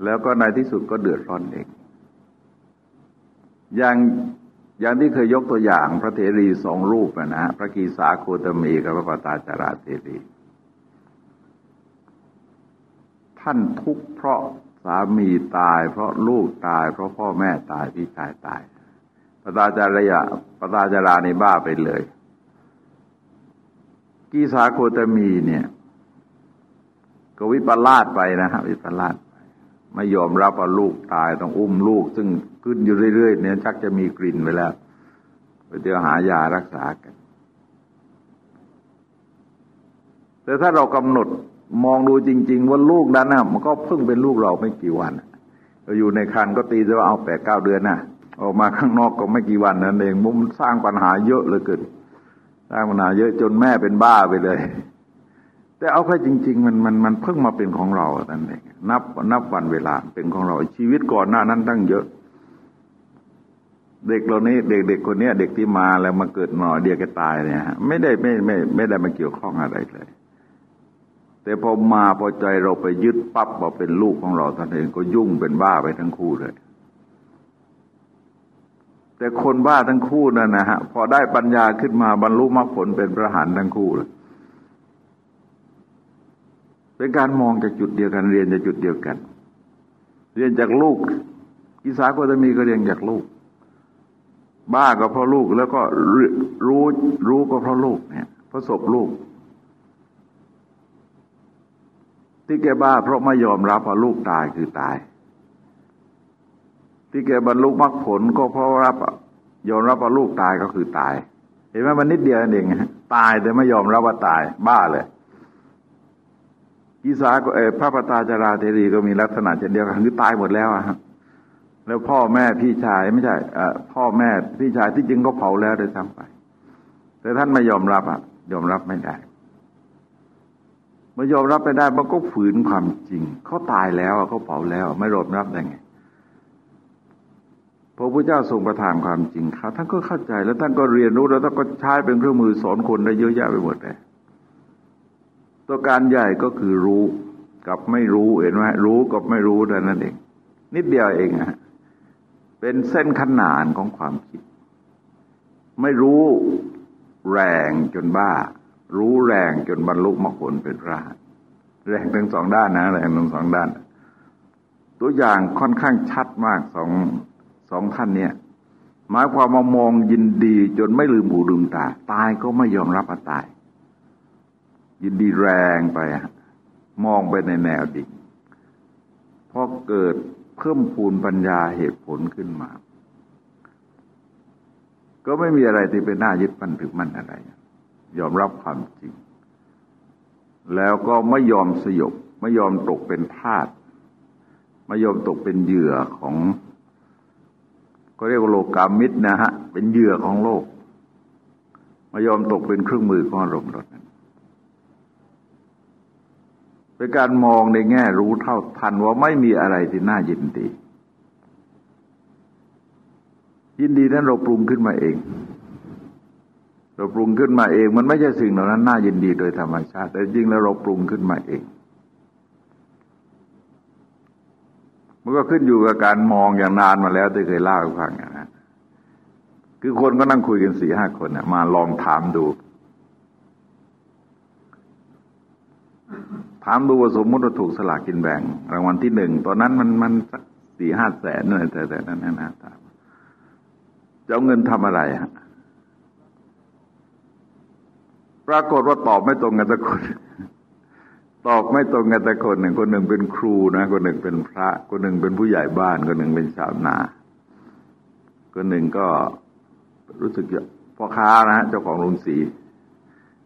แล้วก็ในที่สุดก็เดือดร้อนเอง อย่างอย่างที่เคยยกตัวอย่างพระเถรีสองรูปนะฮะพระกีสาโคตมีกับพระปตาจาราเถรีท่านทุกข์เพราะสามีตาย เพราะลูกตาย เพราะพ่อแม่ตายพี่ชายตาย ปตาจารยะปตาจาราในบ้าไปเลย กีสาโคตมีเนี่ย ก็วิปลาสไปนะฮะวิปลาสไม่ยอมรับว่าลูกตายต้องอุ้มลูก ซึ่งขึ้นอยู่เรื่อยๆเนี่ยชักจะมีกลิ่นไปแล้วไปเดี๋ยวหายารักษากัน แต่ถ้าเรากำหนดมองดูจริง ๆ ว่าลูกนั้นน่ะมันก็เพิ่งเป็นลูกเราไม่กี่วันเราอยู่ในคันก็ตีจะว่าเอาแปดเก้าเดือนน่ะ ออกมาข้างนอกก็ไม่กี่วันนั่นเองมันสร้างปัญหาเยอะเลยเกิดสร้างปัญหาเยอะจนแม่เป็นบ้าไปเลย แต่เอาแค่จริง ๆ มันมันมันเพิ่งมาเป็นของเราตั้นเองนับนับวันเวลาเป็นของเรา ชีวิตก่อนหน้านั้นตั้งเยอะ เด็กเรานี้เด็กเด็กคนนี้เด็กที่มาแล้วมาเกิดหน่อเดียวก็ตายเนี่ยไม่ได้ไม่ไม่ ไม่ได้มาเกี่ยวข้องอะไรเลยแต่พอมาพอใจเราไปยึดปั๊บว่าเป็นลูกของเราท่านเองก็ยุ่งเป็นบ้าไปทั้งคู่เลย แต่คนบ้าทั้งคู่นั่นนะฮะพอได้ปัญญาขึ้นมาบรรลุมรรคผลเป็นพระหันทั้งคู่เลยเป็นการมองจากจุดเดียวกันเรียนจากจุดเดียวกัน เรียนจากลูกกิสาก็จะมีก็เรียนจากลูก บ้าก็เพราะลูกแล้วก็รู้รู้ก็เพราะลูกเนี่ยประสบลูก ที่แกบ้าเพราะไม่ยอมรับว่าลูกตายคือตาย ที่แกบรรลุมรรคผลก็เพราะรับยอมรับว่าลูกตายก็คือตาย เห็นไหมมันนิดเดียวเองตายแต่ไม่ยอมรับว่าตาย บ้าเลยกิสาก็เออพระปตาจาราเทรีก็มีลักษณะเช่นเดียวกันคือตายหมดแล้วอะแล้วพ่อแม่พี่ชายไม่ใช่พ่อแม่พี่ชายที่จริงก็เผาแล้วโดยซ้ำไป แต่ท่านไม่ยอมรับอะ ยอมรับไม่ได้เมื่อยอมรับไม่ได้มันก็ฝืนความจริงเขาตายแล้วเขาเผาแล้ว ไม่ยอมรับได้ไง พระพุทธเจ้าทรงประทานความจริงเขาท่านก็เข้าใจแล้วท่านก็เรียนรู้แล้วท่านก็ใช้เป็นเครื่องมือสอนคนได้เยอะแยะไปหมดเลยตัวการใหญ่ก็คือรู้กับไม่รู้เห็นไหมรู้กับไม่รู้แต่นั่นเอง นิดเดียวเองอะเป็นเส้นขนานของความคิด ไม่รู้แรงจนบ้า รู้แรงจนบรรลุมรรคผลเป็นระแรงทั้งสองด้านนะแรงทั้งสองด้าน ตัวอย่างค่อนข้างชัดมากสอง สองท่านเนี่ย หมายความมามองยินดีจนไม่ลืมหูลืมตา ตายก็ไม่ยอมรับว่าตาย ยินดีแรงไปมองไปในแนวดิ่งพอเกิดเพิ่มพูนปัญญาเหตุผลขึ้นมา ก็ไม่มีอะไรที่เป็นหน้ายึดมั่นถือมั่นอะไร ยอมรับความจริง แล้วก็ไม่ยอมสยบ ไม่ยอมตกเป็นทาสไม่ยอมตกเป็นเหยื่อของ ก็เรียกว่าโลกามิตรนะฮะ เป็นเหยื่อของโลกม่ยอมตกเป็นเครื่องมือของอารมณ์รถนั้นเป็นการมองในแง่รู้เท่าทันว่าไม่มีอะไรที่น่ายินดี ยินดีนั้นเราปรุงขึ้นมาเอง เราปรุงขึ้นมาเอง มันไม่ใช่สิ่งเหล่านั้นน่ายินดีโดยธรรมชาติ แต่จริงแล้วเราปรุงขึ้นมาเอง มันก็ขึ้นอยู่กับการมองอย่างนานมาแล้วที่เคยเล่าให้ฟังนะคือคนก็นั่งคุยกันสี่ห้าคนนะมาลองถามดู ถามดูว่าสมมติว่าถูกสลากกินแบ่ง รางวัลที่หนึ่งตอนนั้นมันมันสักสี่ห้าแสนนั่แต่แต่นั้นนะถามจะเอาเงินทำอะไรฮะปรากฏว่าตอบไม่ตรงกันสักคน ตอบไม่ตรงกันแต่คนหนึ่งคนหนึ่งเป็นครูนะ คนหนึ่งเป็นพระ คนหนึ่งเป็นผู้ใหญ่บ้าน คนหนึ่งเป็นชาวนา คนหนึ่งก็รู้สึกพ่อค้านะเจ้าของโรงสี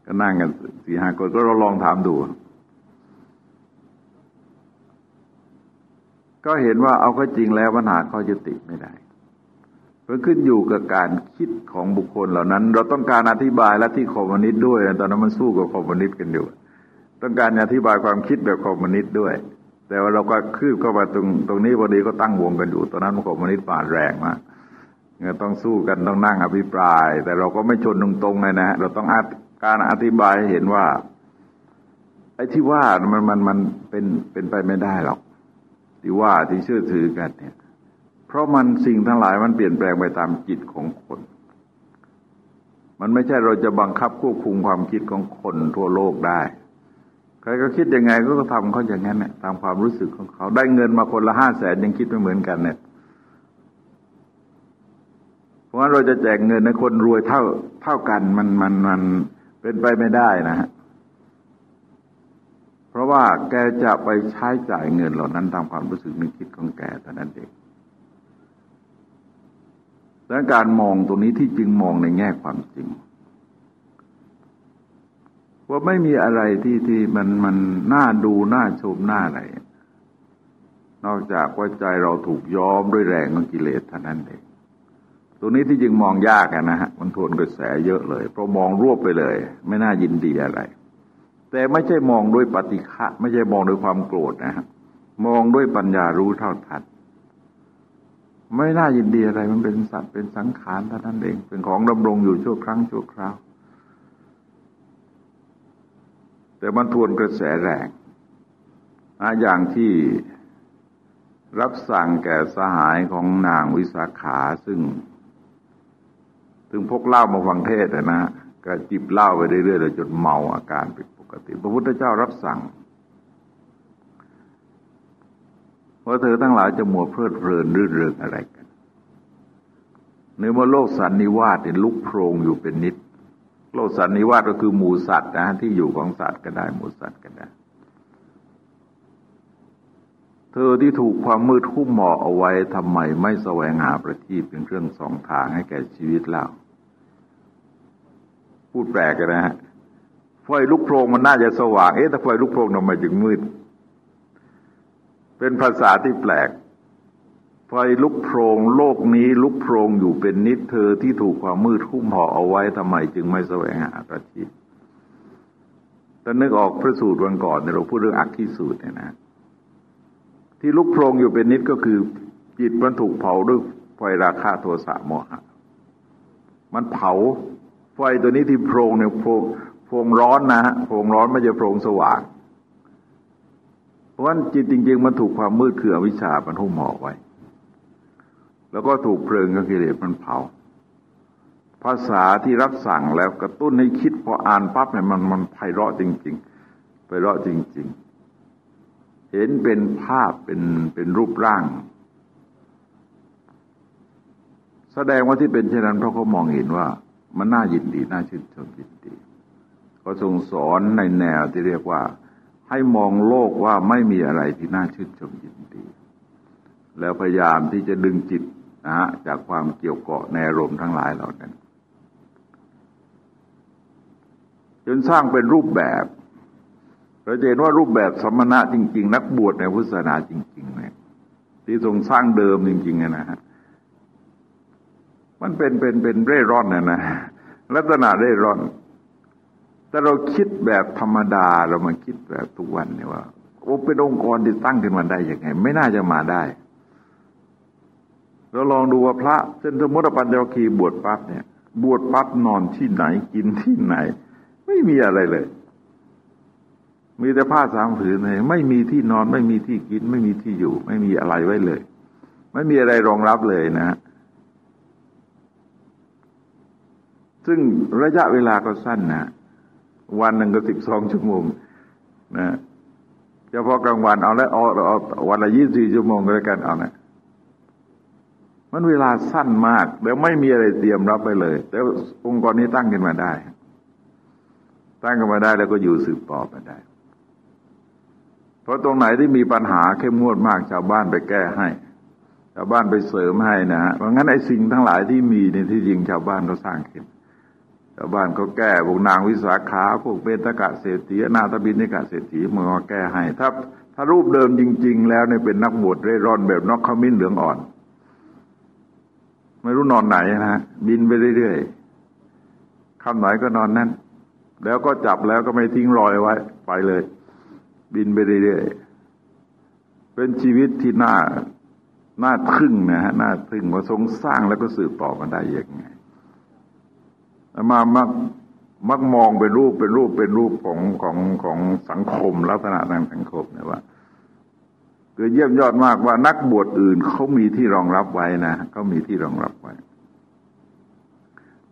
ก็นั่งกันสี่ห้าคนก็เราลองถามดู ก็เห็นว่าเอาก็จริงแล้วปัญหาข้อยุติไม่ได้เพราะขึ้นอยู่กับการคิดของบุคคลเหล่านั้น เราต้องการอธิบายและที่คอมมิวนิสต์ด้วยตอนนั้นมันสู้กับคอมมิวนิสต์กันอยู่ ต้องการอธิบายความคิดแบบคอมมิวนิสต์ด้วย แต่ว่าเราก็คืบเข้ามาตรงตรงนี้พอดีก็ตั้งวงกันอยู่ตอนนั้นคอมมิวนิสต์ป่าแรงมากต้องสู้กันต้องนั่งอภิปราย แต่เราก็ไม่ชนตรงๆเลยนะเราต้องการอธิบายเห็นว่าไอ้ที่ว่ามันมันมันเป็นเป็นไปไม่ได้หรอกที่ว่าที่เชื่อถือกันเนี่ย เพราะมันสิ่งทั้งหลายมันเปลี่ยนแปลงไปตามจิตของคน มันไม่ใช่เราจะบังคับควบคุมความคิดของคนทั่วโลกได้ ใครก็คิดยังไงก็ทำเขาอย่างนั้นเนี่ยตามความรู้สึกของเขา ได้เงินมาคนละห้าแสนยังคิดไม่เหมือนกันเนี่ยเพราะฉะนั้นเราจะแจกเงินให้คนรวยเท่าเท่ากันมันมันมันเป็นไปไม่ได้นะฮะเพราะว่าแกจะไปใช้จ่ายเงินเหล่านั้นตามความรู้สึกนึกคิดของแกแต่นั้นเองดังการมองตรงนี้ที่จึงมองในแง่ความจริง ว่าไม่มีอะไรที่ที่มันมันน่าดูน่าชมน่าอะไร นอกจากว่าใจเราถูกย้อมด้วยแรงของกิเลสเท่านั้นเองตรงนี้ที่จึงมองยากนะฮะมันทวนกระแสเยอะเลย เพราะมองรวบไปเลย ไม่น่ายินดีอะไร แต่ไม่ใช่มองด้วยปฏิฆะไม่ใช่มองด้วยความโกรธนะฮะมองด้วยปัญญารู้เท่าทันไม่น่ายินดีอะไร มันเป็นสัตว์เป็นสังขารเท่านั้นเอง เป็นของดำรงอยู่ชั่วครั้งชั่วคราว แต่มันทวนกระแสแรงอย่างที่รับสั่งแก่สหายของนางวิสาขาซึ่ง ถึงพกเหล้ามาฟังเทศนะ ก็จิบเหล้าไปเรื่อยๆจนเมาอาการไปกติ พระพุทธเจ้ารับสั่งว่าเธอทั้งหลายจะมัวเพลิดเพลินรื่นเริงอะไรกันเนื้อว่าโลกสันนิวาสเป็นลุกโพรงอยู่เป็นนิด โลกสันนิวาสก็คือหมูสัตว์นะที่อยู่ของสัตว์ก็ได้หมูสัตว์ก็ได้ เธอที่ถูกความมืดคุ้มหมอเอาไว้ทำไมไม่แสวงหาประทีปเป็นเครื่องสองทางให้แก่ชีวิตเราพูดแปลกนะฮะไฟลุกโพรงมันน่าจะสว่าง เอ๊ะแต่ไฟลุกโพรงทำไมจึงมืด เป็นภาษาที่แปลก ไฟลุกโพรงโลกนี้ลุกโพรงอยู่เป็นนิดเธอที่ถูกความมืดคุ้มห่อเอาไว้ทำไมจึงไม่แสวงหาประทีปแต่นึกออกพระสูตรวันก่อนเราพูดเรื่องอักขีสูตรเนี่ยนะ ที่ลุกโพรงอยู่เป็นนิดก็คือ จิตมันถูกเผาด้วยไฟราคาโทสะโมหะ มันเผาไฟตัวนี้ที่โพรงเนี่ยโพรงโพรงร้อนนะฮะโพรงร้อนไม่ใช่โพรงสว่างเพราะฉะนั้นจิตจริง ๆ มันถูกความมืดคืออวิชชามันหุ้มห่อไว้ แล้วก็ถูกเพลิงก็กิเลสมันเผา ภาษาที่รับสั่งแล้วกระตุ้นให้คิดพออ่านปั๊บเนี่ยมันมันไพเราะจริง ๆ ไพเราะจริง ๆ เห็นเป็นภาพเป็นเป็นรูปร่าง แสดงว่าที่เป็นเช่นนั้นเพราะเขามองเห็นว่ามันน่ายินดีน่าชื่นชมยินดีก็ทรงสอนในแนวที่เรียกว่า ให้มองโลกว่าไม่มีอะไรที่น่าชื่นชมยินดี แล้วพยายามที่จะดึงจิต นะจากความเกี่ยวเกาะในอารมณ์ทั้งหลายเหล่านั้น จนสร้างเป็นรูปแบบเราเห็นว่ารูปแบบสมณะจริง ๆ นักบวชในพุทธศาสนาจริงๆเนี่ยที่ทรงสร้างเดิมจริงๆนะฮะมันเป็นเป็นเป็นเร่ร่อนนะนะลักษณะเร่ร่อน แต่เราคิดแบบธรรมดาเรามาคิดแบบทุกวันเนี่ยว่าโอ้เป็นองค์กรที่ตั้งขึ้นมาได้ยังไง ไม่น่าจะมาได้ เราลองดูว่าพระเช่นสมมติปัญญาคีบวชปั๊บเนี่ย บวชปั๊บนอนที่ไหนกินที่ไหน ไม่มีอะไรเลย มีแต่ผ้าสามผืนเลยไม่มีที่นอนไม่มีที่กิน ไม่มีที่อยู่ ไม่มีอะไรไว้เลย ไม่มีอะไรรองรับเลยนะฮะซึ่งระยะเวลาก็สั้นนะวันหนึ่งก็สิบสองชั่วโมงนะเฉพาะกลางวันเอาแล้วเอาวันละยี่สี่ชั่วโมงก็แล้วกันเอานะ มันเวลาสั้นมาก แล้วไม่มีอะไรเตรียมรับไปเลย แต่องค์กรนี้ตั้งขึ้นมาได้ ตั้งขึ้นมาได้แล้วก็อยู่สืบต่อไปได้ เพราะตรงไหนที่มีปัญหาเข้มงวดมากชาวบ้านไปแก้ให้ ชาวบ้านไปเสริมให้นะฮะเพราะงั้นไอ้สิ่งทั้งหลายที่มีในที่จริงชาวบ้านก็สร้างขึ้นชาวบ้านก็แก้พวกนางวิสาขาพวกเบตกะเศรษฐีนาตบินนิกะเศรษฐีมือแก้ให้ถ้าถ้ารูปเดิมจริง ๆ แล้วเนี่ยเป็นนักบวชเร่ร่อนแบบนกขมิ้นเหลืองอ่อน ไม่รู้นอนไหนนะฮะบินไปเรื่อยๆคำไหนก็นอนนั่น แล้วก็จับแล้วก็ไม่ทิ้งรอยไว้ ไปเลย บินไปเรื่อยๆเป็นชีวิตที่น่าน่าทึ่งนะฮะน่าทึ่งว่าทรงสร้างแล้วก็สืบต่อกันได้ยังไงมามักมักมองเป็นรูปเป็นรูปเป็นรูปของของของสังคมลักษณะทางสังคมเนี่ยว่า คือเยี่ยมยอดมากว่านักบวชอื่นเขามีที่รองรับไว้นะเขามีที่รองรับไว้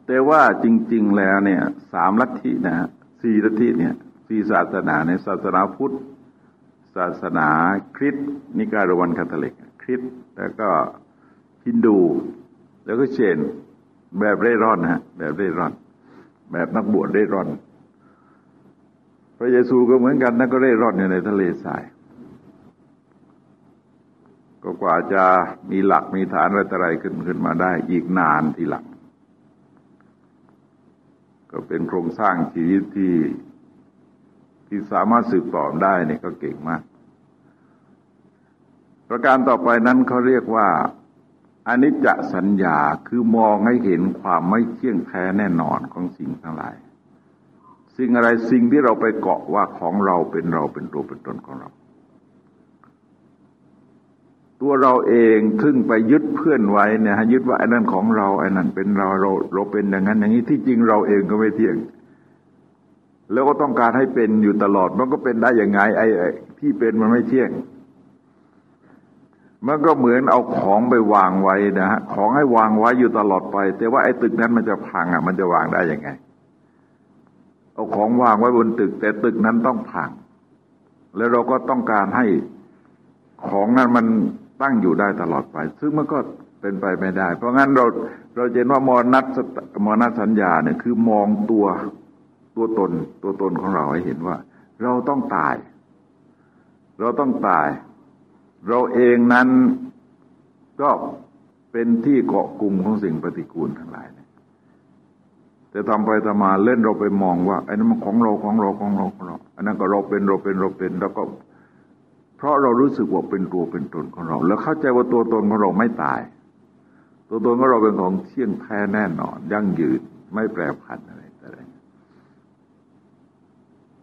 แต่ว่าจริง ๆ แล้วเนี่ยสามลัทธินะสี่ลัทธิเนี่ยสี่ศาสนาในศาสนาพุทธ ศาสนาคริสต์นิกายโรมันคาทอลิกคริสต์แล้วก็ฮินดู แล้วก็เชนแบบเร่ร่อนฮะแบบเร่ร่อน แบบนักบวชเร่ร่อน พระเยซูก็เหมือนกันนั่นก็เร่ร่อนอยู่ในทะเลทราย ก็กว่าจะมีหลักมีฐานอะไรอะไรขึ้นขึ้นมาได้อีกนานทีหลัง ก็เป็นโครงสร้างชีวิตที่ที่สามารถสืบต่อได้เนี่ยก็เก่งมาก ประการต่อไปนั้นเขาเรียกว่าอนิจจสัญญาคือมองให้เห็นความไม่เที่ยงแท้แน่นอนของสิ่งทั้งหลาย สิ่งอะไรสิ่งที่เราไปเกาะว่าของเราเป็นเราเป็นตัวเป็นตนของเรา ตัวเราเองทึ่งไปยึดเพื่อนไว้เนี่ยยึดว่าไอ้นั่นของเราไอ้นั่นเป็นเราเราเราเป็นอย่างนั้น อย่างนี้ที่จริงเราเองก็ไม่เที่ยง แล้วก็ต้องการให้เป็นอยู่ตลอด มันก็เป็นได้อยังไงไอ้ที่เป็นมันไม่เที่ยง มันก็เหมือนเอาของไปวางไว้นะฮะของให้วางไว้อยู่ตลอดไป แต่ว่าไอ้ตึกนั้นมันจะพังอะ มันจะวางได้ยังไง เอาของวางไว้บนตึก แต่ตึกนั้นต้องพัง แล้วเราก็ต้องการให้ของนั้นมัน ตั้งอยู่ได้ตลอดไป ซึ่งมันก็เป็นไปไม่ได้ เพราะงั้นเราเราเห็นว่ามรณะมรณะสัญญาเนี่ยคือมองตัวตัวตนตัวตนของเราให้เห็นว่า เราต้องตาย เราต้องตาย เราเองนั้นก็เป็นที่เกาะกลุ่มของสิ่งปฏิกูลทั้งหลายแต่ทำไปทำมาเล่นเราไปมองว่าไอ้นั้นมันของเราของเราของเราของเราอันนั้นก็เราเป็นเราเป็นเราเป็น แล้วก็ เพราะเรารู้สึกว่าเป็นตัวเป็นตนของเรา แล้วเข้าใจว่าตัวตนของเราไม่ตาย ตัวตนของเราเป็นของเที่ยงแท้แน่นอน ยั่งยืนไม่แปรผันอะไรอะไร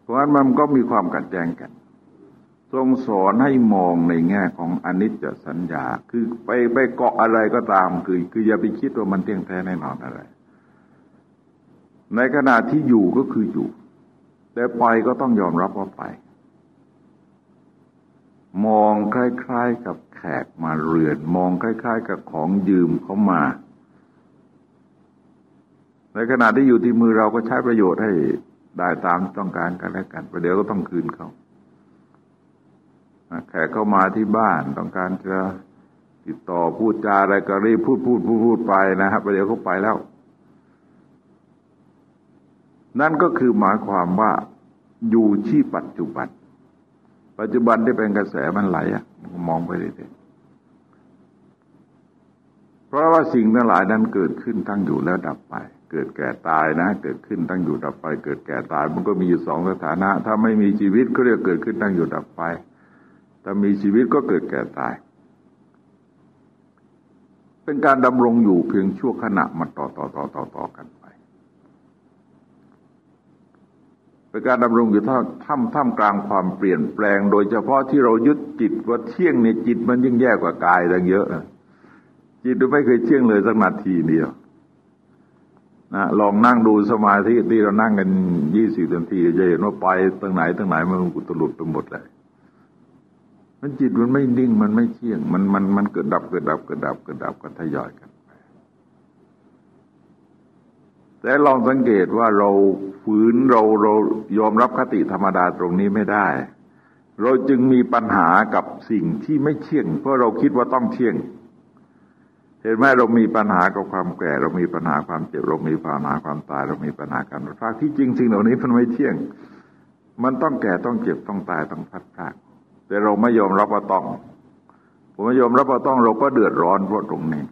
เพราะฉะนั้นมันก็มีความกัดแย้งกัน ทรงสอนให้มองในแง่ของอนิจจสัญญา คือไปไปเกาะอะไรก็ตาม คือ คืออย่าไปคิดว่ามันเที่ยงแท้แน่นอนอะไร ในขณะที่อยู่ก็คืออยู่ แต่ไปก็ต้องยอมรับว่าไป มองคล้ายๆกับแขกมาเรือน มองคล้ายๆ กับของยืมเขามา ในขณะที่อยู่ที่มือเราก็ใช้ประโยชน์ให้ได้ตามต้องการกันและกันประเดี๋ยวก็ต้องคืนเขาแขกเข้ามาที่บ้านต้องการจะติดต่อพูดจาอะไรก็รีบพูดพูดพูดพูดไปนะครับประเดี๋ยวเขาไปแล้ว นั่นก็คือหมายความว่าอยู่ที่ปัจจุบัน ปัจจุบันที่เป็นกระแสมันไหลอะมองไปเรื่อยๆเพราะว่าสิ่งทั้งหลายนั้นเกิดขึ้นตั้งอยู่แล้วดับไป เกิดแก่ตายนะ เกิดขึ้นตั้งอยู่ดับไป เกิดแก่ตาย มันก็มีอยู่สองสถานะ ถ้าไม่มีชีวิตก็เรียกเกิดขึ้นตั้งอยู่ดับไป ถ้ามีชีวิตก็เกิดแก่ตาย เป็นการดำรงอยู่เพียงชั่วขณะมาต่อต่อต่อต่อต่อกัน เป็นการดำรงอยู่ท่าท่ามท่ามกลางความเปลี่ยนแปลง โดยเฉพาะที่เรายึดจิตว่าเที่ยงในจิตมันยิ่งแย่กว่ากายตั้งเยอะจิตไม่เคยเที่ยงเลยสักนาทีเดียวนะลองนั่งดูสมาธิที่เรานั่งกันยี่สิบนาทีจะเห็นว่าไปตั้งไหนตั้งไหนมันกุตลุดไปหมดเลยมันจิตมันไม่นิ่งมันไม่เที่ยง มันมันมันเกิดดับเกิดดับเกิดดับเกิดดับกันทยอยกัน แต่ลองสังเกตว่าเราฝืนเราเรายอมรับคติธรรมดาตรงนี้ไม่ได้ เราจึงมีปัญหากับสิ่งที่ไม่เที่ยง เพราะเราคิดว่าต้องเที่ยง เห็นไหมเรามีปัญหากับความแก่ เรามีปัญหาความเจ็บ เรามีปัญหาความตาย เรามีปัญหาการพลาดที่จริงสิ่งเหล่านี้มันไม่เที่ยง มันต้องแก่ต้องเจ็บต้องตายต้องพัดพลาดแต่เราไม่ยอมรับว่าต้อง ผมไม่ยอมรับว่าต้องเราก็เดือดร้อนเพราะตรงนี้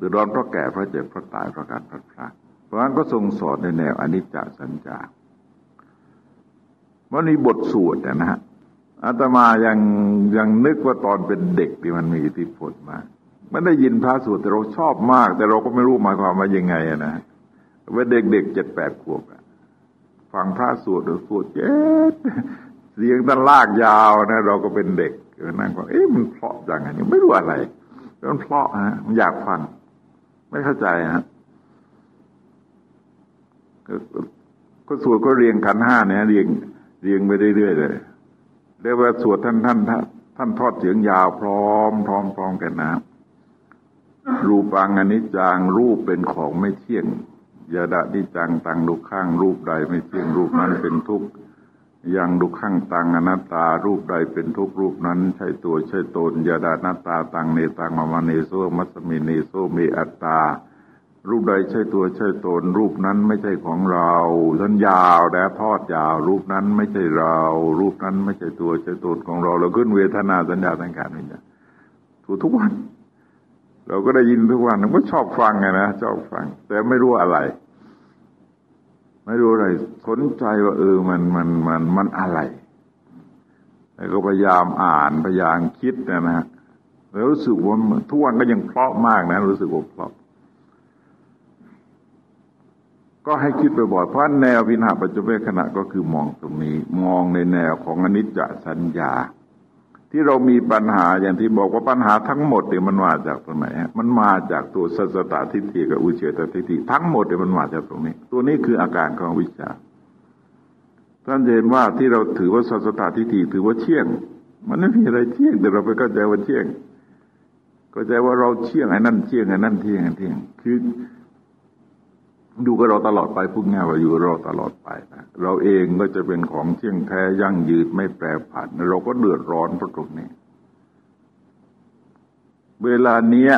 ดือดร้อนเพราะแก่เพราะเจ็บเพราะตายเพราะการพลัดพรากเพราะฉะนั้นก็ทรงสอนในแนวอนิจจสัญญาวันนี้บทสวดนะฮะอาตมายังยังนึกว่าตอนเป็นเด็กที่มันมีอิทธิพลมากมันได้ยินพระสวดแต่เราชอบมาก แต่เราก็ไม่รู้หมายความว่ายังไงนะว่าเด็กๆเจ็ดแปดขวบฟังพระสวดหรือสวดเจ็ดเสียงตันลากยาวนะ เราก็เป็นเด็กนั่งฟังเอ๊ะมันเพาะจังไงไม่รู้อะไรมันเพาะฮะมันอยากฟัง ไม่เข้าใจฮะก็สวดก็เรียงขันห้าเนี่ยเรียงเรียงไปเรื่อยๆเลยเรียกว่าสวดท่านท่านท่านทอดเสียงยาวพร้อมพร้อมพร้อมกันนะรูปังอนิจจังรูปเป็นของไม่เที่ยงยาดะนิจังตังดุข้างรูปใดไม่เที่ยงรูปนั้นเป็นทุกข์ ยังดุข้งตังอนัตตารูปใดเป็นทุกรูปนั้น ใช่ตัวใช่ตนยาดานัตตาตังเนตังมามาเนโซมัสมิเนโซมีอัตตา รูปใดใช่ตัวใช่ตน รูปนั้นไม่ใช่ของเราท่านยาวแดทอดยาว รูปนั้นไม่ใช่เรา รูปนั้นไม่ใช่ตัวใช่ตนของเรา เราขึ้นเวทนาสัญญาสังขารนี่นะถูกทุกวัน เราก็ได้ยินทุกวันเราก็ชอบฟังไงนะชอบฟัง แต่ไม่รู้อะไร ไม่รู้อะไรสนใจว่าเออมันมันมันมันอะไร แล้วก็พยายามอ่านพยายามคิดนะนะแล้วรู้สึกว่าทุกวันก็ยังเพราะมากนะ รู้สึกว่าเพราะก็ให้คิดไปบ่อยเพราะแนววินาปัจจุบันขณะก็คือมองตรงนี้ มองในแนวของอนิจจสัญญา ที่เรามีปัญหาอย่างที่บอกว่าปัญหาทั้งหมดเนี่ยมันมาจากตรงไหนฮะมันมาจากตัวสัสตทิฏฐิกับอุเฉตทิฏฐิทั้งหมดเนี่ยมันมาจากตรงนี้ ตัวนี้คืออาการของวิชาท่านเห็นว่าที่เราถือว่าสัสตทิฏฐิถือว่าเชี่ยง มันไม่มีอะไรเชี่ยงแต่เราไปเข้าใจว่าเชี่ยงเข้าใจว่าเราเชี่ยงไอ้นั่นเชี่ยงไอ้นั่นเที่ยงไอ้เที่ยง คือ ดูกับเราตลอดไปพูดง่ายว่าอยู่เราตลอดไปนะเราเองก็จะเป็นของเที่ยงแท้ยั่งยืนไม่แปรผันเราก็เดือดร้อนเพราะตรงนี้ เวลาเนี้ย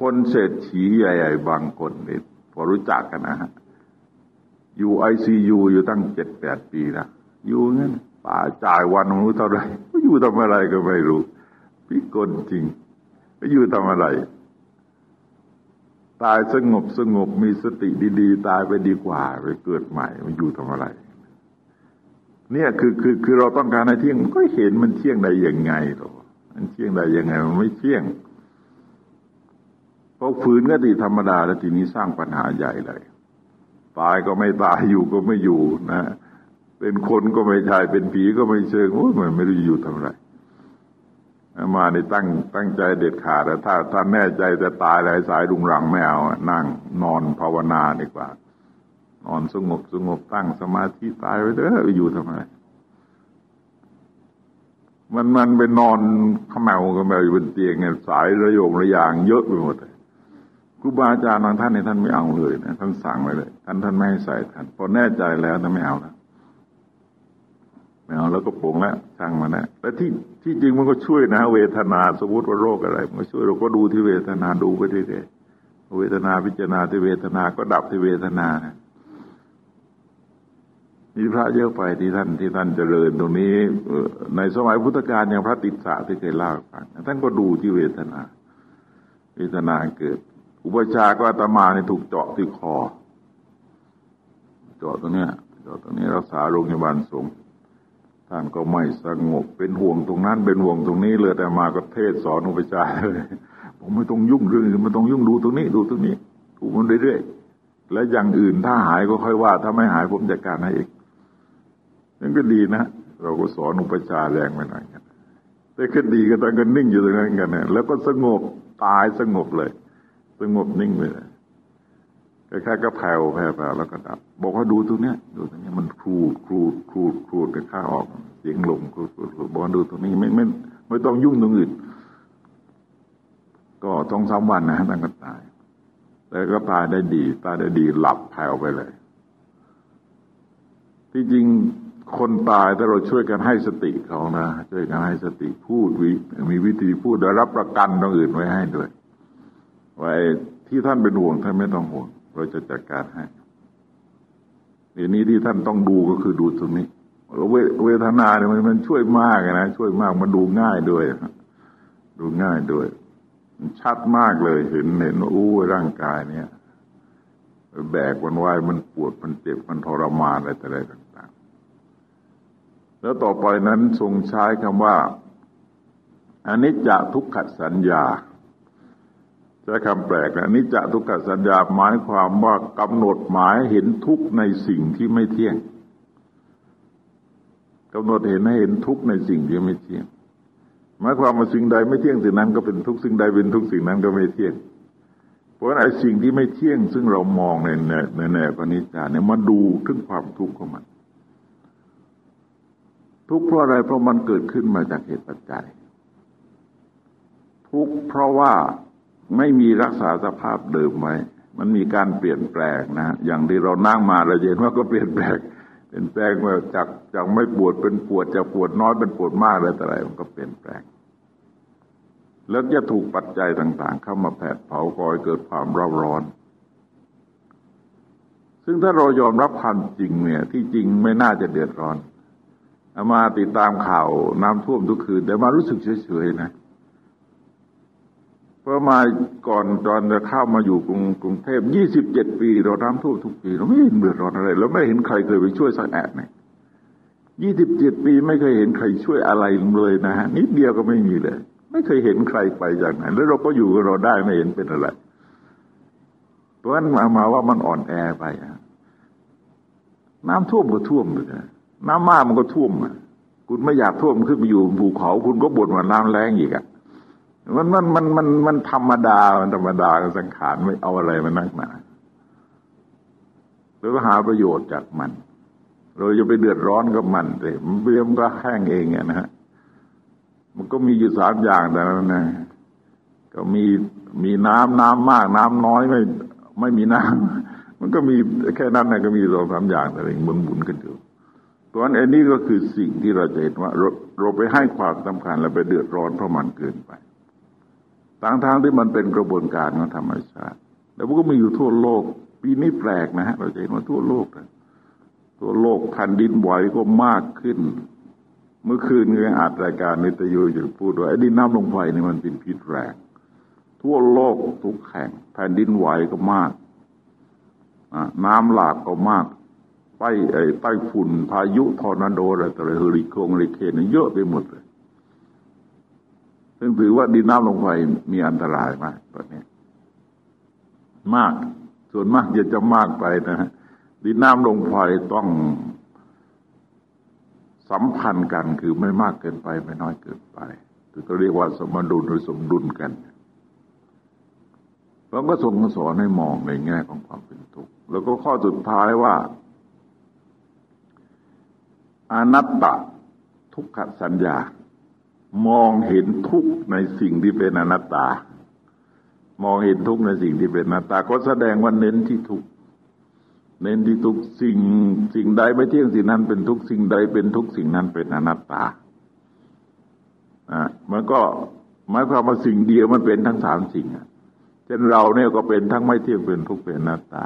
คนเศรษฐีใหญ่ ๆ บางคนเนี่ยพอรู้จักกันนะฮะอยู่ไอซียูอยู่ตั้งเจ็ดแปดปีนะอยู่งั้นป่าจ่ายวันรู้เท่าไรอยู่ทำอะไรก็ไม่รู้พิกลจริงอยู่ทำอะไร ตายสงบสงบมีสติดี ๆ ตายไปดีกว่าไปเกิดใหม่มันอยู่ทำอะไร เนี่ยคือคือคือเราต้องการให้เที่ยงก็เห็นมันเที่ยงได้ยังไงหรอมันเที่ยงได้ยังไง มันไม่เที่ยงพอฝืนก็ติธรรมดาแล้วทีนี้สร้างปัญหาใหญ่เลยตายก็ไม่ตายอยู่ก็ไม่อยู่นะ เป็นคนก็ไม่ใช่เป็นผีก็ไม่เชิงโอ้ยมันไม่รู้อยู่ทำไร มาในตั้งตั้งใจเด็ดขาดแต่ถ้าถ้าแน่ใจจะตายอะไรสายดุงรังไม่เอา นั่งนอนภาวนาดีกว่า นอนสงบสงบตั้งสมาธิตายไปเถอะอยู่ทำไม มันมันไปนอนขมวกันไปอยู่บนเตียงเนี่ยสายระโยงระยางเยอะไปหมดเลยครูบาอาจารย์บางท่านในท่านไม่เอาเลยนะท่านสั่งไว้เลย ท่านท่านไม่ให้ใส่ท่านพอแน่ใจแล้วท่านไม่เอาแล้ว ไม่เอาแล้วก็ปงแล้วช่างมานะแต่ที่ที่จริงมันก็ช่วยนะ เวทนาสมมติว่าโรคอะไร มันก็ช่วยเราก็ดูที่เวทนาดูไปเรื่อยๆเวทนาพิจารณาที่เวทนาก็ดับที่เวทนานะมีพระเยอะไปที่ท่านที่ท่านเจริญตรงนี้ ในสมัยพุทธกาลอย่างพระติสสะที่เคยเล่าฟังท่านก็ดูที่เวทนา เวทนาเกิด อุปชาก็อาตมาในถูกเจาะที่คอ เจาะตรงเนี้ยเจาะตรงนี้รักษาโรงพยาบาลสงฆ์ ท่านก็ไม่สงบเป็นห่วงตรงนั้น เป็นห่วงตรงนี้เลยแต่มาก็เทศสอนอุปชาเลยผมไม่ต้องยุ่งเรื่องอื่นไม่ต้องยุ่งดูตรงนี้ดูตรงนี้ดูมันเรื่อยๆและอย่างอื่นถ้าหายก็ค่อยว่า ถ้าไม่หายผมจัดการให้อีกนั่นก็ดีนะเราก็สอนอุปชารแรงไปหน่อยกันแต่ก็ดีก็ต้องก็นิ่งอยู่ตรงนั้นกันนะแล้วก็สงบตายสงบเลย สงบนิ่งไปเลย แค่ก็แผ่วแผ่วแล้วก็ดับ บอกว่าดูตรงเนี้ย ดูตรงนี้มันครูดครูดครูดครูดกันข้าออกเสียงลมครูดครูดครูดบอกดูตรงนี้ไม่ไม่ไม่ต้องยุ่งตรงอื่น ก็ต้องสามวันนะตั้งก็ตาย แต่ก็ตายได้ดีตายได้ดีหลับแผ่วไปเลย ที่จริงคนตายถ้าเราช่วยกันให้สติเขานะช่วยกันให้สติพูดวิมีวิธีพูดโดยรับประกันตรงอื่นไว้ให้ด้วยไว้ที่ท่านเป็นห่วงท่านไม่ต้องห่วง เราจะจัดการให้เดี๋ยวนี้ที่ท่านต้องดูก็คือดูตรงนี้เวเวทนาเนี่ยมันมันช่วยมากนะช่วยมากมันดูง่ายด้วยดูง่ายด้วยชัดมากเลยเห็นเห็นว่าอู้ร่างกายเนี่ยแบกมันไว้มันปวดมันเจ็บมันทรมานอะไรต่ออะไรต่าง ๆ แล้วต่อไปนั้นทรงใช้คำว่าอันนี้จะทุกขสัญญา ใช้คำแปลกนะนิจทุกขสัญญาหมายความว่ากำหนดหมายเห็นทุกในสิ่งที่ไม่เที่ยงกำหนดเห็นให้เห็นทุกในสิ่งที่ไม่เที่ยงหมายความว่าสิ่งใดไม่เที่ยงสิ่งนั้นก็เป็นทุกสิ่งใดเป็นทุกสิ่งนั้นก็ไม่เที่ยง เพราะไอ้สิ่งที่ไม่เที่ยง ซึ่งเรามองในในแนวปณิจาเนี่ยมาดูถึงความทุกข์ของมัน ทุกข์เพราะอะไรเพราะมันเกิดขึ้นมาจากเหตุปัจจัย ทุกข์เพราะว่า ไม่มีรักษาสภาพเดิมไว้ มันมีการเปลี่ยนแปลงนะ อย่างที่เรานั่งมาเราเห็นว่าก็เปลี่ยนแปลงเปลี่ยนแปลงมาจากจากไม่ปวดเป็นปวดจากปวดน้อยเป็นปวดมากอะไรต่ออะไรมันก็เปลี่ยนแปลง แล้วจะถูกปัจจัยต่างๆ เข้ามาแผดเผาก่อยเกิดความร้อนร้อน ซึ่งถ้าเรายอมรับความจริงเนี่ย ที่จริงไม่น่าจะเดือดร้อนอามาติดตามข่าวน้ำท่วมทุกคืน แต่มารู้สึกเฉยๆนะ เพราะมาก่อนตอนจะเข้ามาอยู่กรุงกรุงเทพยี่สิบเจ็ดปีเราน้ำท่วมทุกปี เราไม่เห็นเดือดร้อนอะไร เราไม่เห็นใครเคยไปช่วยสักแอะเนี่ยยี่สิบเจ็ดปีไม่เคยเห็นใครช่วยอะไรเลยนะฮะนิดเดียวก็ไม่มีเลย ไม่เคยเห็นใครไปจากไหนแล้วเราก็อยู่กับเราได้ไม่เห็นเป็นอะไรเพราะนั้นมามาว่ามันอ่อนแอไปน้ำท่วมก็ท่วมเลยน้ำมากมันก็ท่วมอะคุณไม่อยากท่วมขึ้นไปอยู่ภูเขา คุณก็บ่นว่าน้ำแรงอีกอะ มันมันมันมันมันธรรมดา มันธรรมดาสังขารไม่เอาอะไรมานักหนาแล้วก็หาประโยชน์จากมัน เราจะไปเดือดร้อนกับมันเลยมันเบี้ยมก็แห้งเองนะฮะ มันก็มีอยู่สามอย่างแต่นั้นนะ ก็มีมีน้ำน้ำมาก น้ำน้อยไม่ไม่มีน้ำมันก็มีแค่นั้นนะก็มีสองสามอย่างแต่เองบุนบุนกันอยู่เพราะนั้นอันนี้ก็คือสิ่งที่เราจะเห็นว่าเราเราไปให้ความสำคัญแล้วไปเดือดร้อนเพราะมันเกินไป ทางทางที่มันเป็นกระบวนการของธรรมชาติแต่มันก็มีอยู่ทั่วโลก ปีนี้แปลกนะฮะเราจะเห็นว่าทั่วโลกนะทั่วโลกแผ่นดินไหวก็มากขึ้น เมื่อคืนก็อัดรายการนิตยูอยู่พูดว่าไอ้ดินน้ำลมไฟนี่มันเป็นพิษแรงทั่วโลกทุกแห่งแผ่นดินไหวก็มากน้ำหลากก็มากไต้ไอ้ไต้ฝุ่นพายุทอร์นาโดอะไรต่ออะไรเฮอริโคงเฮอริเคนเยอะไปหมดเลย ซึ่งถือว่าดินน้ำลมไฟมีอันตรายมากตอนนี้มาก ส่วนมากจะจะมากไปนะฮะดินน้ำลงไฟต้องสัมพันธ์กันคือไม่มากเกินไปไม่น้อยเกินไปคือก็เรียกว่าสมดุลหรือสมดุลกันเราก็ทรงสอนให้มองในแง่ของความเป็นทุกข์แล้วก็ข้อสุดท้ายว่าอนัตตะทุกขสัญญา มองเห็นทุกข์ในสิ่งที่เป็นอนัตตา มองเห็นทุกข์ในสิ่งที่เป็นอนัตตา ก็แสดงว่าเน้นที่ทุกข์เน้นที่ทุกสิ่งสิ่งใดไม่เที่ยงสิ่งนั้นเป็นทุกสิ่งใดเป็นทุกสิ่งนั้นเป็นอนัตตาอ่ามันก็หมายความว่าสิ่งเดียวมันเป็นทั้งสามสิ่งอะเช่นเราเนี่ยก็เป็นทั้งไม่เที่ยงเป็นทุกเป็นอนัตตา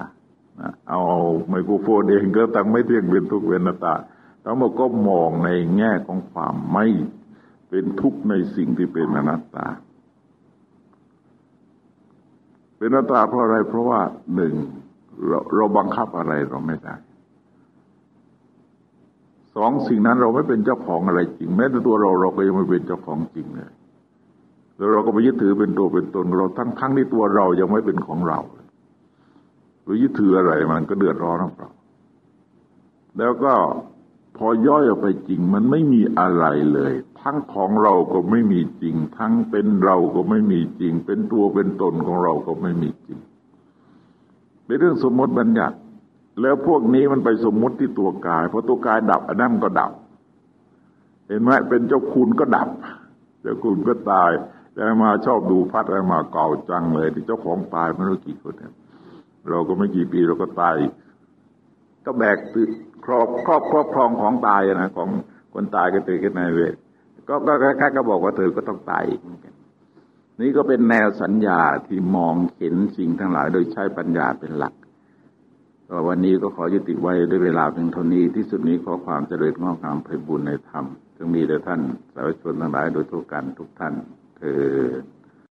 เอาไมโครโฟนเองก็ทั้งไม่เที่ยงเป็นทุกเป็นอนัตตาทั้งหมดก็มองในแง่ของความไม่ เป็นทุกข์ในสิ่งที่เป็นอนัตตา เป็นอนัตตาเพราะอะไรเพราะว่าหนึ่งเราเราบังคับอะไรเราไม่ได้สองสิ่งนั้นเราไม่เป็นเจ้าของอะไรจริง แม้แต่ตัวเราเราก็ยังไม่เป็นเจ้าของจริงเลยแล้วเราก็ไปยึดถือเป็นตัวเป็นตนเราทั้งทั้งที่ตัวเรายังไม่เป็นของเราเรายึดถืออะไรมันก็เดือดร้อนเราแล้วก็พอย่อยออกไปจริง มันไม่มีอะไรเลย ทั้งของเราก็ไม่มีจริง ทั้งเป็นเราก็ไม่มีจริง เป็นตัวเป็นตนของเราก็ไม่มีจริง เป็นเรื่องสมมติบัญญัติ แล้วพวกนี้มันไปสมมติที่ตัวกาย เพอตัวกายดับอันนั้นก็ดับ เห็นไหมเป็นเจ้าคุณก็ดับ เจ้าคุณก็ตายแต่มาชอบดูพัดอะไรมาเก่าจังเลยที่เจ้าของตายไม่รู้กี่คนเนี่ยเราก็ไม่กี่ปีเราก็ตายก็แบกครอบครอบครอบครองของตายนะของคนตายก็ตือกันในเวท ก็ก็แค่ก็บอกว่าเธอก็ต้องตายอีกเหมือนกันนี่ก็เป็นแนวสัญญาที่มองเห็นสิ่งทั้งหลาย โดยใช้ปัญญาเป็นหลักก็วันนี้ก็ขอยุติไว้ด้วยเวลาเพียงเท่านี้ที่สุดนี้ขอความเจริญงอกงามไพบุญในธรรมจงมีแด่ท่านสาธุชนทั้งหลายโดยทุกกันทุกท่านเธอ